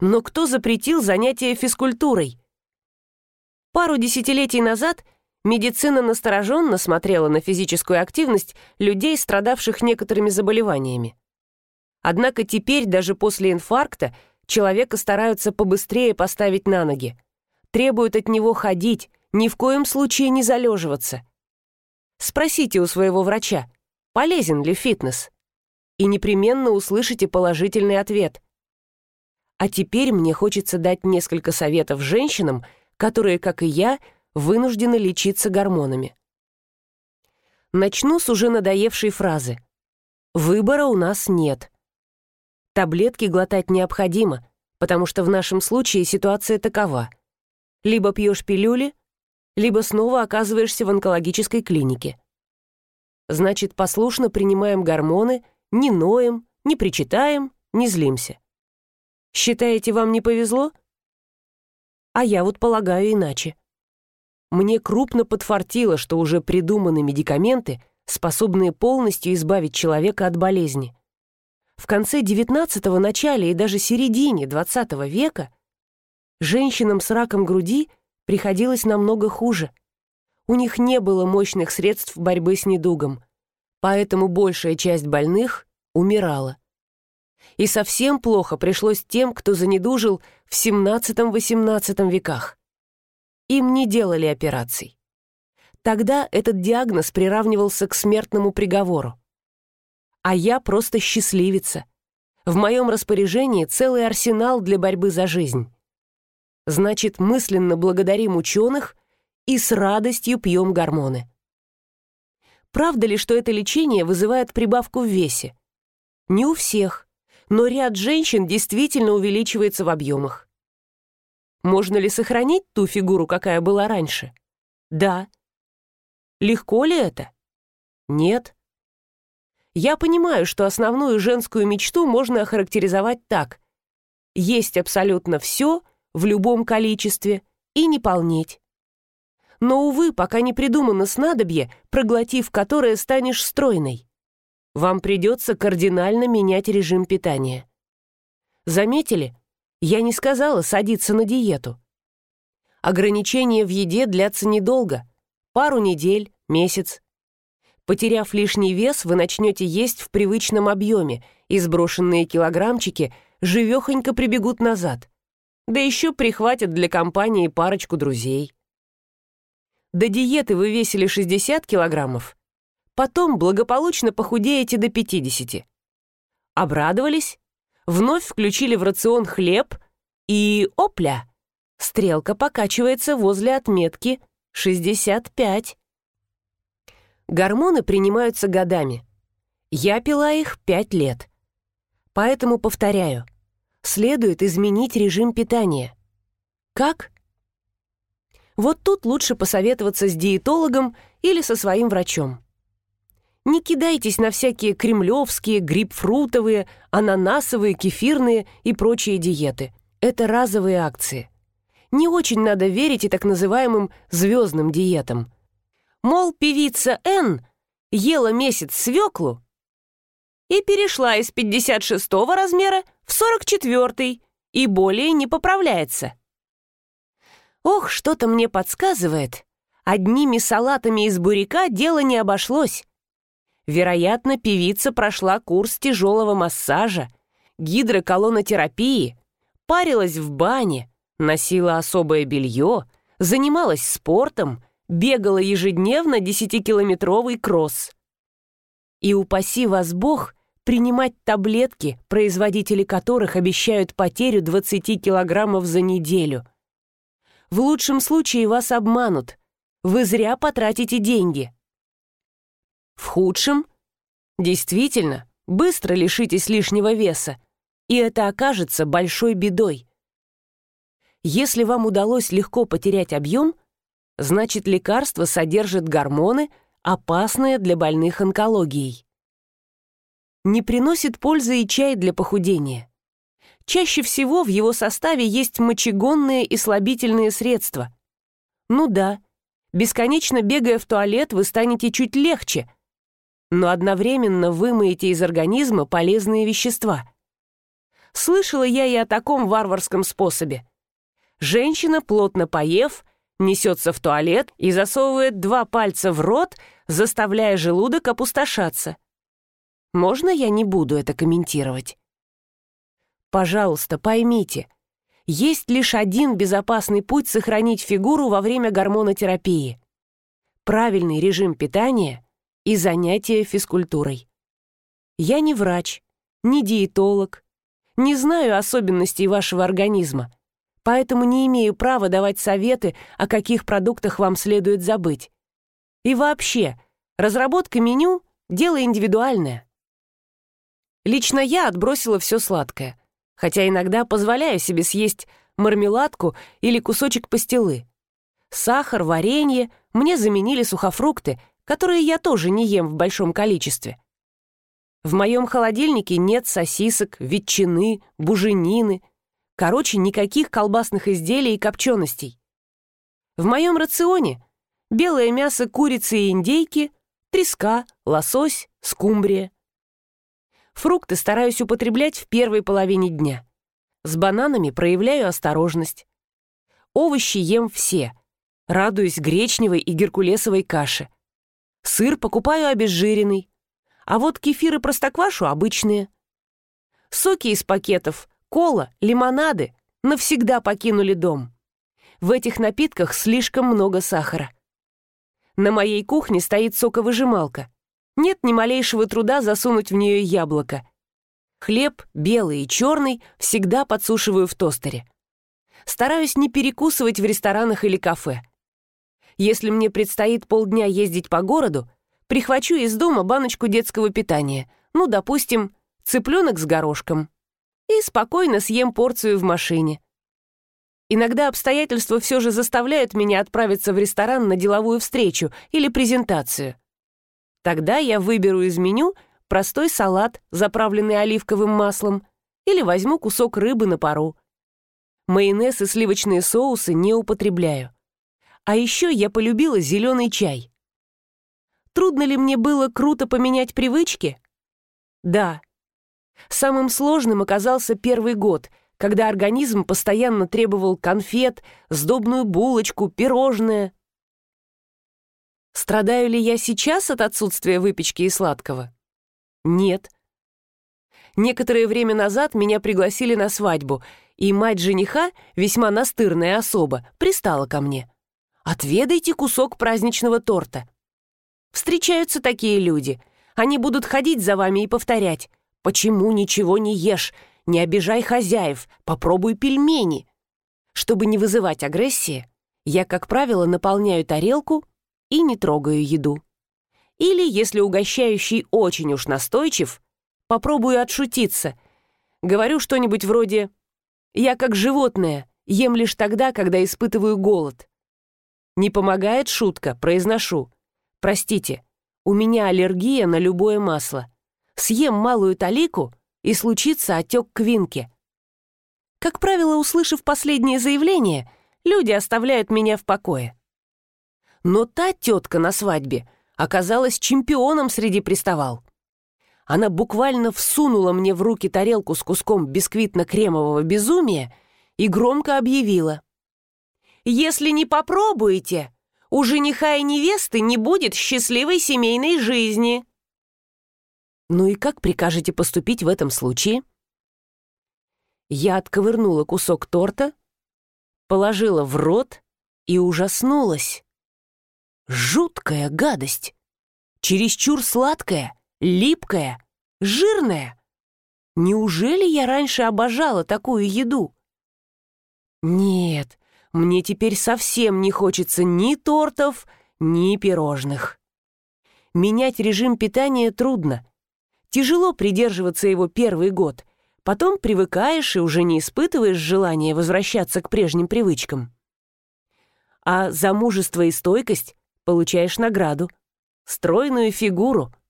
Но кто запретил занятия физкультурой? Пару десятилетий назад – Медицина настороженно смотрела на физическую активность людей, страдавших некоторыми заболеваниями. Однако теперь, даже после инфаркта, человека стараются побыстрее поставить на ноги. Требуют от него ходить, ни в коем случае не залеживаться. Спросите у своего врача, полезен ли фитнес? И непременно услышите положительный ответ. А теперь мне хочется дать несколько советов женщинам, которые, как и я, вынуждены лечиться гормонами. Начну с уже надоевшей фразы. Выбора у нас нет. Таблетки глотать необходимо, потому что в нашем случае ситуация такова. Либо пьешь пилюли, либо снова оказываешься в онкологической клинике. Значит, послушно принимаем гормоны, не ноем, не причитаем, не злимся. Считаете, вам не повезло? А я вот полагаю иначе. Мне крупно подфартило, что уже придуманы медикаменты, способные полностью избавить человека от болезни. В конце XIX начале и даже середине XX века женщинам с раком груди приходилось намного хуже. У них не было мощных средств борьбы с недугом, поэтому большая часть больных умирала. И совсем плохо пришлось тем, кто занедужил в XVII-XVIII веках им не делали операций. Тогда этот диагноз приравнивался к смертному приговору. А я просто счастливица. В моем распоряжении целый арсенал для борьбы за жизнь. Значит, мысленно благодарим ученых и с радостью пьем гормоны. Правда ли, что это лечение вызывает прибавку в весе? Не у всех, но ряд женщин действительно увеличивается в объемах. Можно ли сохранить ту фигуру, какая была раньше? Да. Легко ли это? Нет. Я понимаю, что основную женскую мечту можно охарактеризовать так. Есть абсолютно все в любом количестве и не полнеть. Но, увы, пока не придумано снадобье, проглотив которое станешь стройной. вам придется кардинально менять режим питания. Заметили? Я не сказала садиться на диету. Ограничения в еде длятся недолго. Пару недель, месяц. Потеряв лишний вес, вы начнете есть в привычном объеме, и сброшенные килограммчики живехонько прибегут назад. Да еще прихватят для компании парочку друзей. До диеты вы весили 60 килограммов, потом благополучно похудеете до 50. Обрадовались, вновь включили в рацион хлеб и, опля, стрелка покачивается возле отметки 65. Гормоны принимаются годами. Я пила их пять лет. Поэтому повторяю, следует изменить режим питания. Как? Вот тут лучше посоветоваться с диетологом или со своим врачом. Не кидайтесь на всякие кремлевские, грибфрутовые, ананасовые, кефирные и прочие диеты. Это разовые акции. Не очень надо верить и так называемым звездным диетам. Мол, певица Н ела месяц свеклу и перешла из 56 размера в 44 и более не поправляется. Ох, что-то мне подсказывает. Одними салатами из буряка дело не обошлось. Вероятно, певица прошла курс тяжелого массажа, гидроколонотерапии, парилась в бане, носила особое белье, занималась спортом, бегала ежедневно десятикилометровый кросс. И упаси вас Бог принимать таблетки, производители которых обещают потерю 20 килограммов за неделю. В лучшем случае вас обманут. Вы зря потратите деньги. В худшем, действительно, быстро лишитесь лишнего веса, и это окажется большой бедой. Если вам удалось легко потерять объем, значит лекарство содержит гормоны, опасные для больных онкологией. Не приносит пользы и чай для похудения. Чаще всего в его составе есть мочегонные и слабительные средства. Ну да, бесконечно бегая в туалет, вы станете чуть легче, но одновременно вымоете из организма полезные вещества. Слышала я и о таком варварском способе. Женщина, плотно поев, несется в туалет и засовывает два пальца в рот, заставляя желудок опустошаться. Можно я не буду это комментировать? Пожалуйста, поймите, есть лишь один безопасный путь сохранить фигуру во время гормонотерапии. Правильный режим питания и занятия физкультурой. Я не врач, не диетолог, не знаю особенностей вашего организма, поэтому не имею права давать советы, о каких продуктах вам следует забыть. И вообще, разработка меню — дело индивидуальное. Лично я отбросила все сладкое, хотя иногда позволяю себе съесть мармеладку или кусочек пастилы. Сахар, варенье мне заменили сухофрукты, которые я тоже не ем в большом количестве. В моем холодильнике нет сосисок, ветчины, буженины, Короче, никаких колбасных изделий и копченостей. В моем рационе белое мясо курицы и индейки, треска, лосось, скумбрия. Фрукты стараюсь употреблять в первой половине дня. С бананами проявляю осторожность. Овощи ем все, радуюсь гречневой и геркулесовой каше. Сыр покупаю обезжиренный, а вот кефир и простоквашу обычные. Соки из пакетов кола, лимонады навсегда покинули дом. В этих напитках слишком много сахара. На моей кухне стоит соковыжималка. Нет ни малейшего труда засунуть в нее яблоко. Хлеб, белый и черный, всегда подсушиваю в тостере. Стараюсь не перекусывать в ресторанах или кафе. Если мне предстоит полдня ездить по городу, прихвачу из дома баночку детского питания, ну, допустим, цыпленок с горошком и спокойно съем порцию в машине. Иногда обстоятельства все же заставляют меня отправиться в ресторан на деловую встречу или презентацию. Тогда я выберу из меню простой салат, заправленный оливковым маслом, или возьму кусок рыбы на пару. Майонез и сливочные соусы не употребляю. А еще я полюбила зеленый чай. Трудно ли мне было круто поменять привычки? Да. Самым сложным оказался первый год, когда организм постоянно требовал конфет, сдобную булочку, пирожное. Страдаю ли я сейчас от отсутствия выпечки и сладкого? Нет. Некоторое время назад меня пригласили на свадьбу, и мать жениха, весьма настырная особа, пристала ко мне. «Отведайте кусок праздничного торта». Встречаются такие люди. Они будут ходить за вами и повторять. «Почему ничего не ешь? Не обижай хозяев, попробуй пельмени». Чтобы не вызывать агрессии, я, как правило, наполняю тарелку и не трогаю еду. Или, если угощающий очень уж настойчив, попробую отшутиться. Говорю что-нибудь вроде «Я как животное, ем лишь тогда, когда испытываю голод». Не помогает шутка, произношу «Простите, у меня аллергия на любое масло. Съем малую талику, и случится отек квинки». Как правило, услышав последнее заявление, люди оставляют меня в покое. Но та тетка на свадьбе оказалась чемпионом среди приставал. Она буквально всунула мне в руки тарелку с куском бисквитно-кремового безумия и громко объявила. «Если не попробуете, у жениха и невесты не будет счастливой семейной жизни». «Ну и как прикажете поступить в этом случае?» Я отковырнула кусок торта, положила в рот и ужаснулась. Жуткая гадость! Чересчур сладкая липкая, жирная. Неужели я раньше обожала такую еду? Нет, мне теперь совсем не хочется ни тортов, ни пирожных. Менять режим питания трудно. Тяжело придерживаться его первый год. Потом привыкаешь и уже не испытываешь желания возвращаться к прежним привычкам. А за мужество и стойкость получаешь награду. Стройную фигуру —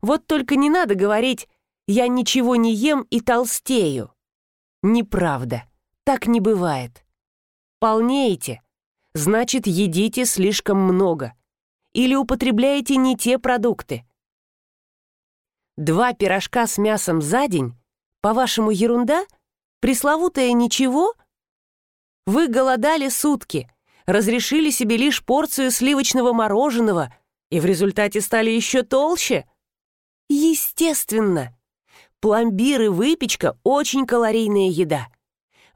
вот только не надо говорить «я ничего не ем и толстею». Неправда. Так не бывает. Полнеете. Значит, едите слишком много. Или употребляете не те продукты. Два пирожка с мясом за день? По-вашему, ерунда? Пресловутое ничего? Вы голодали сутки, разрешили себе лишь порцию сливочного мороженого и в результате стали еще толще? Естественно! Пломбир и выпечка – очень калорийная еда.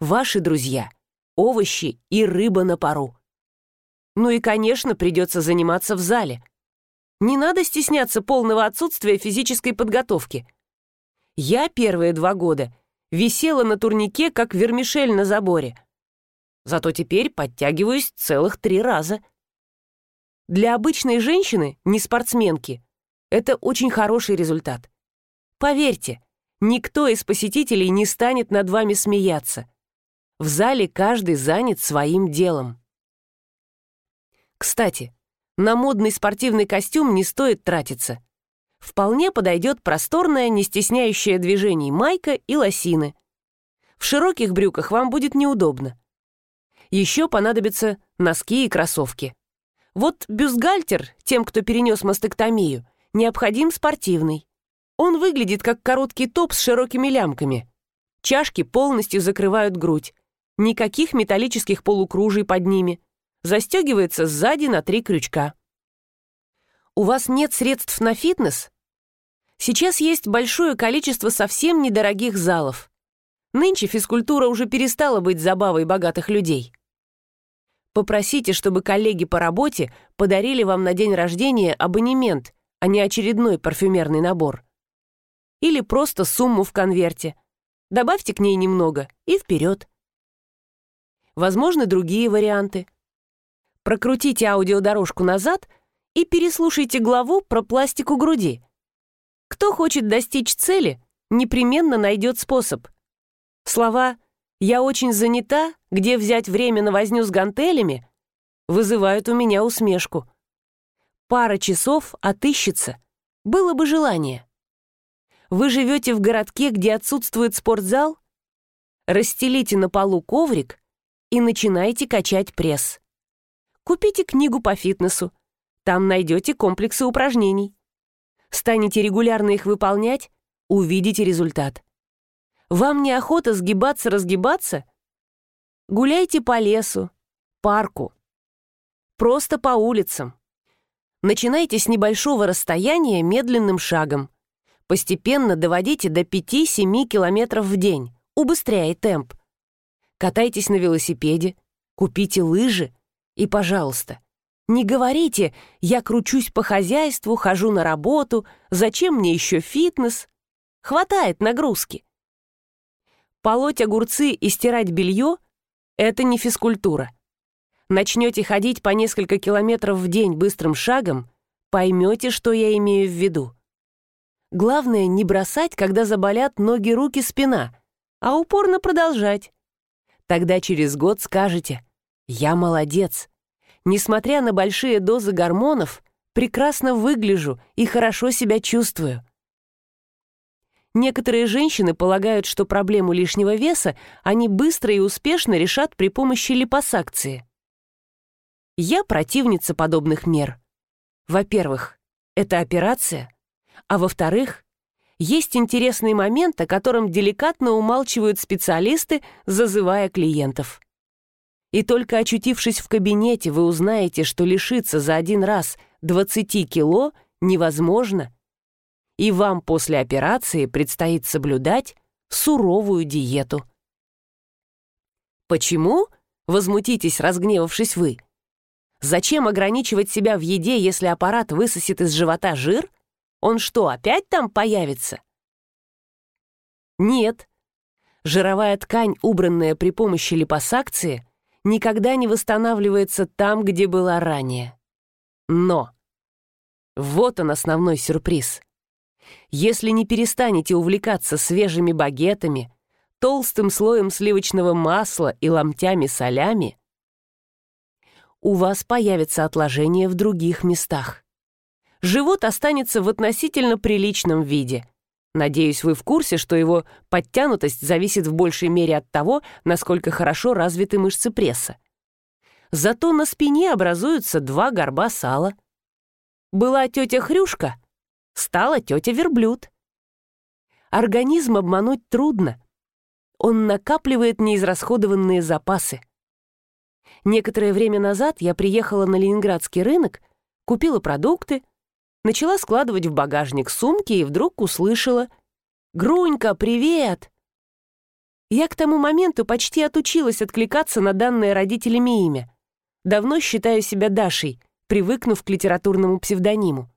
Ваши друзья – овощи и рыба на пару. Ну и, конечно, придется заниматься в зале. Не надо стесняться полного отсутствия физической подготовки. Я первые два года висела на турнике, как вермишель на заборе. Зато теперь подтягиваюсь целых три раза. Для обычной женщины, не спортсменки, это очень хороший результат. Поверьте, никто из посетителей не станет над вами смеяться. В зале каждый занят своим делом. Кстати, на модный спортивный костюм не стоит тратиться. Вполне подойдет просторная, не стесняющая движений майка и лосины. В широких брюках вам будет неудобно. Еще понадобятся носки и кроссовки. Вот бюстгальтер тем, кто перенес мастектомию, необходим спортивный. Он выглядит как короткий топ с широкими лямками. Чашки полностью закрывают грудь. Никаких металлических полукружий под ними. Застегивается сзади на три крючка. У вас нет средств на фитнес? Сейчас есть большое количество совсем недорогих залов. Нынче физкультура уже перестала быть забавой богатых людей. Попросите, чтобы коллеги по работе подарили вам на день рождения абонемент а не очередной парфюмерный набор. Или просто сумму в конверте. Добавьте к ней немного и вперед. Возможны другие варианты. Прокрутите аудиодорожку назад и переслушайте главу про пластику груди. Кто хочет достичь цели, непременно найдет способ. Слова «я очень занята», «где взять время на возню с гантелями» вызывают у меня усмешку пара часов отыщется. Было бы желание. Вы живете в городке, где отсутствует спортзал? Расстелите на полу коврик и начинайте качать пресс. Купите книгу по фитнесу. Там найдете комплексы упражнений. Станете регулярно их выполнять, увидите результат. Вам неохота сгибаться-разгибаться? Гуляйте по лесу, парку, просто по улицам. Начинайте с небольшого расстояния медленным шагом. Постепенно доводите до 5-7 километров в день, убыстряя темп. Катайтесь на велосипеде, купите лыжи и, пожалуйста, не говорите «я кручусь по хозяйству, хожу на работу, зачем мне еще фитнес?» Хватает нагрузки. Полоть огурцы и стирать белье – это не физкультура. Начнете ходить по несколько километров в день быстрым шагом, поймете, что я имею в виду. Главное не бросать, когда заболят ноги, руки, спина, а упорно продолжать. Тогда через год скажете «Я молодец». Несмотря на большие дозы гормонов, прекрасно выгляжу и хорошо себя чувствую. Некоторые женщины полагают, что проблему лишнего веса они быстро и успешно решат при помощи липосакции. Я противница подобных мер. Во-первых, это операция, а во-вторых, есть интересный момент, о котором деликатно умалчивают специалисты, зазывая клиентов. И только очутившись в кабинете, вы узнаете, что лишиться за один раз 20 кило невозможно и вам после операции предстоит соблюдать суровую диету. Почему? Возмутитесь, разгневавшись вы. Зачем ограничивать себя в еде, если аппарат высосет из живота жир? Он что, опять там появится? Нет. Жировая ткань, убранная при помощи липосакции, никогда не восстанавливается там, где была ранее. Но вот он основной сюрприз. Если не перестанете увлекаться свежими багетами, толстым слоем сливочного масла и ломтями солями, у вас появится отложение в других местах. Живот останется в относительно приличном виде. Надеюсь, вы в курсе, что его подтянутость зависит в большей мере от того, насколько хорошо развиты мышцы пресса. Зато на спине образуются два горба сала. Была тетя Хрюшка, стала тетя Верблюд. Организм обмануть трудно. Он накапливает неизрасходованные запасы. Некоторое время назад я приехала на Ленинградский рынок, купила продукты, начала складывать в багажник сумки и вдруг услышала «Грунька, привет!». Я к тому моменту почти отучилась откликаться на данное родителями имя. Давно считаю себя Дашей, привыкнув к литературному псевдониму.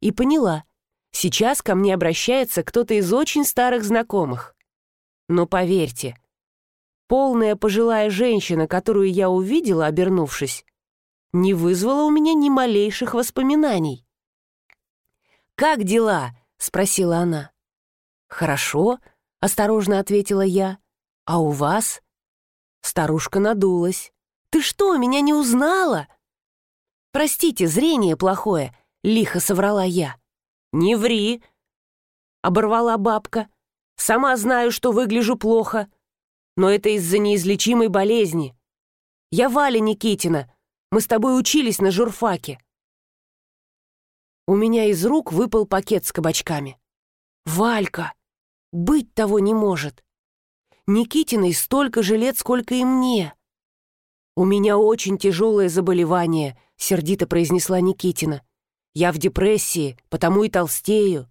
И поняла, Сейчас ко мне обращается кто-то из очень старых знакомых. Но поверьте, полная пожилая женщина, которую я увидела, обернувшись, не вызвала у меня ни малейших воспоминаний. «Как дела?» — спросила она. «Хорошо», — осторожно ответила я. «А у вас?» Старушка надулась. «Ты что, меня не узнала?» «Простите, зрение плохое», — лихо соврала я. «Не ври!» — оборвала бабка. «Сама знаю, что выгляжу плохо, но это из-за неизлечимой болезни. Я Валя Никитина, мы с тобой учились на журфаке». У меня из рук выпал пакет с кабачками. «Валька! Быть того не может! Никитиной столько же лет, сколько и мне!» «У меня очень тяжелое заболевание», — сердито произнесла Никитина. Я в депрессии, потому и толстею.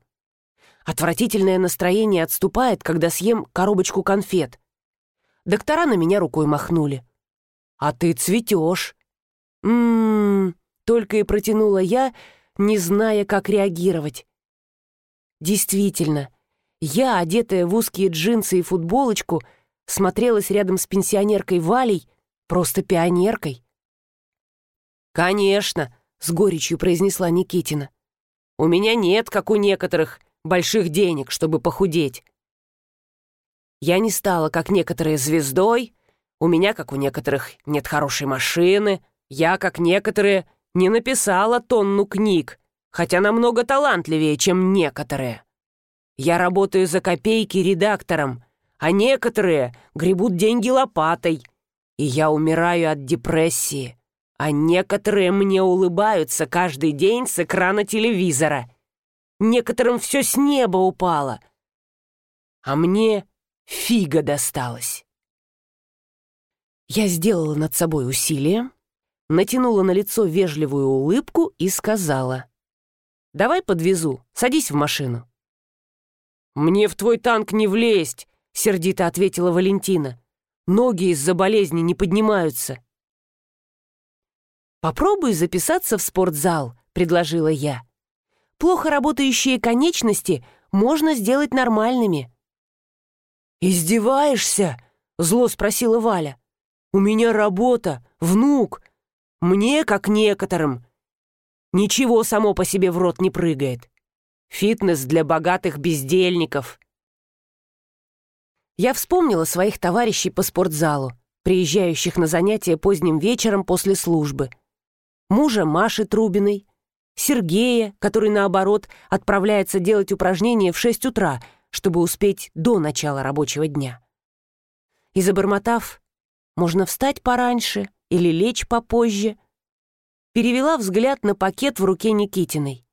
Отвратительное настроение отступает, когда съем коробочку конфет. Доктора на меня рукой махнули. «А ты цветешь!» «М-м-м», только и протянула я, не зная, как реагировать. Действительно, я, одетая в узкие джинсы и футболочку, смотрелась рядом с пенсионеркой Валей, просто пионеркой. «Конечно!» С горечью произнесла Никитина. «У меня нет, как у некоторых, больших денег, чтобы похудеть. Я не стала, как некоторые, звездой, у меня, как у некоторых, нет хорошей машины, я, как некоторые, не написала тонну книг, хотя намного талантливее, чем некоторые. Я работаю за копейки редактором, а некоторые гребут деньги лопатой, и я умираю от депрессии а некоторые мне улыбаются каждый день с экрана телевизора. Некоторым все с неба упало, а мне фига досталась. Я сделала над собой усилие, натянула на лицо вежливую улыбку и сказала. «Давай подвезу, садись в машину». «Мне в твой танк не влезть», — сердито ответила Валентина. «Ноги из-за болезни не поднимаются». «Попробуй записаться в спортзал», — предложила я. «Плохо работающие конечности можно сделать нормальными». «Издеваешься?» — зло спросила Валя. «У меня работа, внук. Мне, как некоторым, ничего само по себе в рот не прыгает. Фитнес для богатых бездельников». Я вспомнила своих товарищей по спортзалу, приезжающих на занятия поздним вечером после службы. Мужа Маши Трубиной, Сергея, который, наоборот, отправляется делать упражнения в 6 утра, чтобы успеть до начала рабочего дня. И забормотав, можно встать пораньше или лечь попозже, перевела взгляд на пакет в руке Никитиной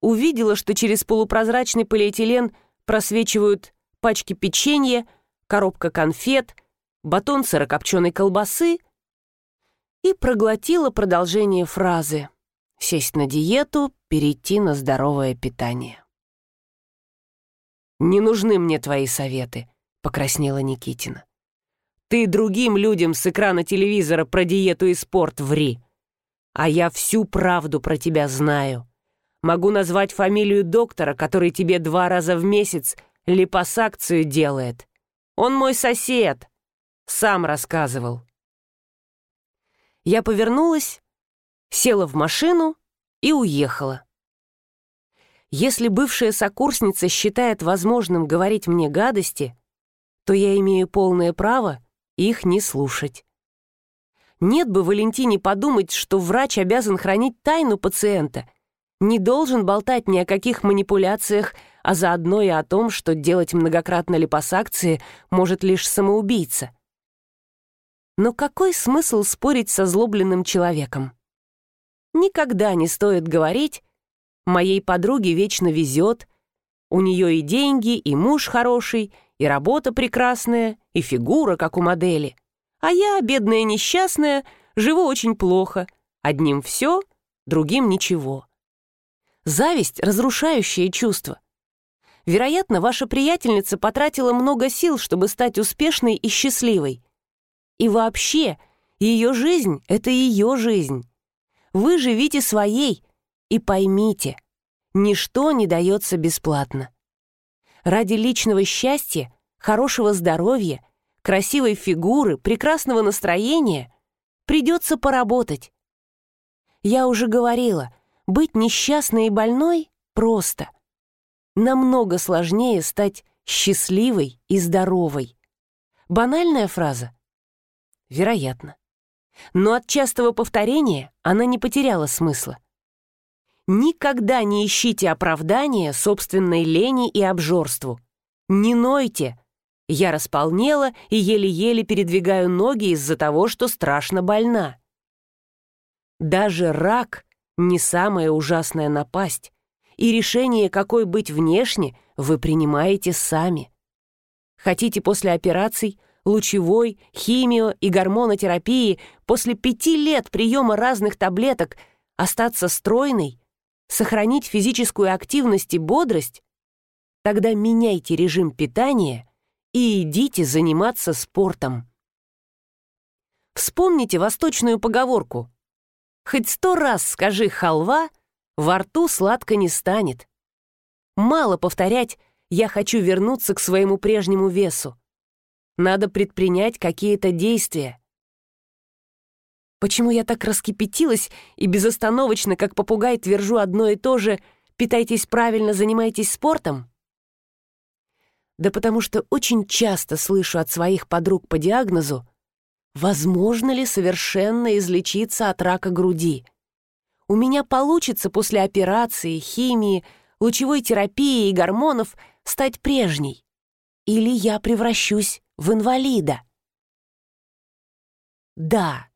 увидела, что через полупрозрачный полиэтилен просвечивают пачки печенья, коробка конфет, батон сырокопченой колбасы и проглотила продолжение фразы «Сесть на диету, перейти на здоровое питание». «Не нужны мне твои советы», — покраснела Никитина. «Ты другим людям с экрана телевизора про диету и спорт ври, а я всю правду про тебя знаю». Могу назвать фамилию доктора, который тебе два раза в месяц липосакцию делает. Он мой сосед. Сам рассказывал. Я повернулась, села в машину и уехала. Если бывшая сокурсница считает возможным говорить мне гадости, то я имею полное право их не слушать. Нет бы Валентине подумать, что врач обязан хранить тайну пациента не должен болтать ни о каких манипуляциях, а заодно и о том, что делать многократно липосакции может лишь самоубийца. Но какой смысл спорить со злобленным человеком? Никогда не стоит говорить «моей подруге вечно везет», «у нее и деньги, и муж хороший, и работа прекрасная, и фигура, как у модели», а я, бедная несчастная, живу очень плохо, одним все, другим ничего. Зависть — разрушающее чувство. Вероятно, ваша приятельница потратила много сил, чтобы стать успешной и счастливой. И вообще, ее жизнь — это ее жизнь. Вы живите своей, и поймите, ничто не дается бесплатно. Ради личного счастья, хорошего здоровья, красивой фигуры, прекрасного настроения придется поработать. Я уже говорила — быть несчастной и больной просто. Намного сложнее стать счастливой и здоровой. Банальная фраза? Вероятно. Но от частого повторения она не потеряла смысла. Никогда не ищите оправдания собственной лени и обжорству. Не нойте. Я располнела и еле-еле передвигаю ноги из-за того, что страшно больна. Даже рак не самая ужасная напасть, и решение, какой быть внешне, вы принимаете сами. Хотите после операций, лучевой, химио и гормонотерапии после пяти лет приема разных таблеток остаться стройной, сохранить физическую активность и бодрость, тогда меняйте режим питания и идите заниматься спортом. Вспомните восточную поговорку Хоть сто раз скажи «халва», во рту сладко не станет. Мало повторять «я хочу вернуться к своему прежнему весу». Надо предпринять какие-то действия. Почему я так раскипятилась и безостановочно, как попугай, твержу одно и то же «питайтесь правильно, занимайтесь спортом»? Да потому что очень часто слышу от своих подруг по диагнозу Возможно ли совершенно излечиться от рака груди? У меня получится после операции, химии, лучевой терапии и гормонов стать прежней? Или я превращусь в инвалида? Да,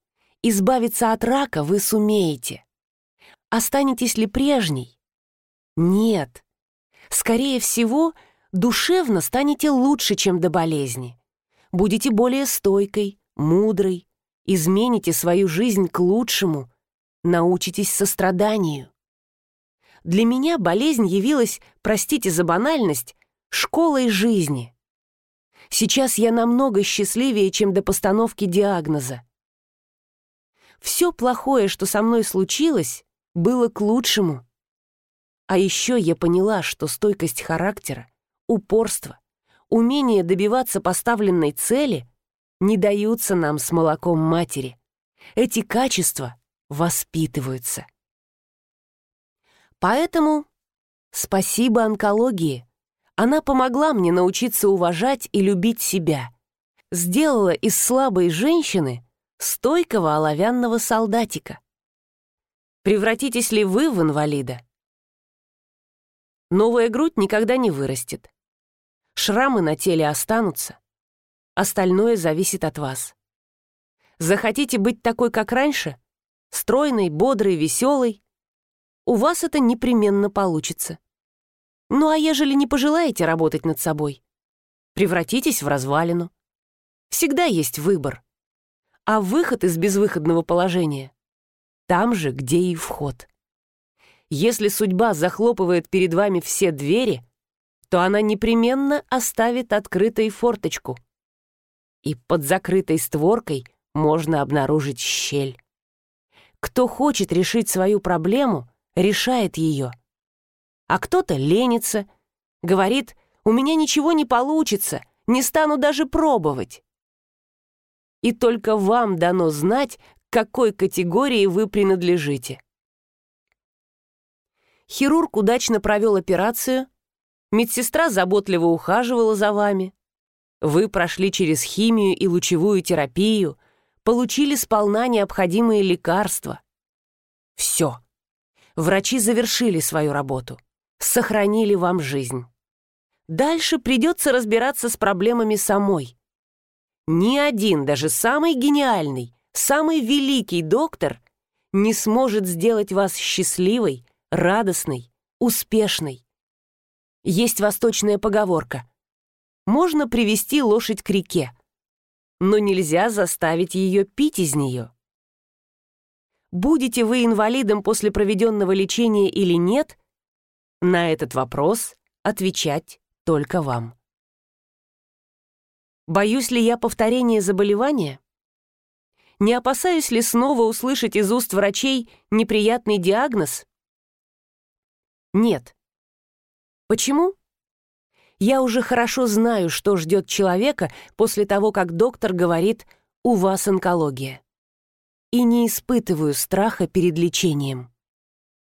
избавиться от рака вы сумеете. Останетесь ли прежней? Нет. Скорее всего, душевно станете лучше, чем до болезни. Будете более стойкой, мудрой, измените свою жизнь к лучшему, научитесь состраданию. Для меня болезнь явилась, простите за банальность, школой жизни. Сейчас я намного счастливее, чем до постановки диагноза. Все плохое, что со мной случилось, было к лучшему. А еще я поняла, что стойкость характера, упорство, умение добиваться поставленной цели не даются нам с молоком матери. Эти качества воспитываются. Поэтому спасибо онкологии. Она помогла мне научиться уважать и любить себя. Сделала из слабой женщины стойкого оловянного солдатика. Превратитесь ли вы в инвалида? Новая грудь никогда не вырастет. Шрамы на теле останутся. Остальное зависит от вас. Захотите быть такой, как раньше? Стройной, бодрой, веселой? У вас это непременно получится. Ну а ежели не пожелаете работать над собой? Превратитесь в развалину. Всегда есть выбор а выход из безвыходного положения там же, где и вход. Если судьба захлопывает перед вами все двери, то она непременно оставит открытой форточку. И под закрытой створкой можно обнаружить щель. Кто хочет решить свою проблему, решает ее. А кто-то ленится, говорит, у меня ничего не получится, не стану даже пробовать и только вам дано знать, к какой категории вы принадлежите. Хирург удачно провел операцию, медсестра заботливо ухаживала за вами. Вы прошли через химию и лучевую терапию, получили сполна необходимые лекарства. Все. Врачи завершили свою работу, сохранили вам жизнь. Дальше придется разбираться с проблемами самой. Ни один, даже самый гениальный, самый великий доктор не сможет сделать вас счастливой, радостной, успешной. Есть восточная поговорка. Можно привести лошадь к реке, но нельзя заставить ее пить из нее. Будете вы инвалидом после проведенного лечения или нет, на этот вопрос отвечать только вам. Боюсь ли я повторения заболевания? Не опасаюсь ли снова услышать из уст врачей неприятный диагноз? Нет. Почему? Я уже хорошо знаю, что ждет человека после того, как доктор говорит «у вас онкология». И не испытываю страха перед лечением.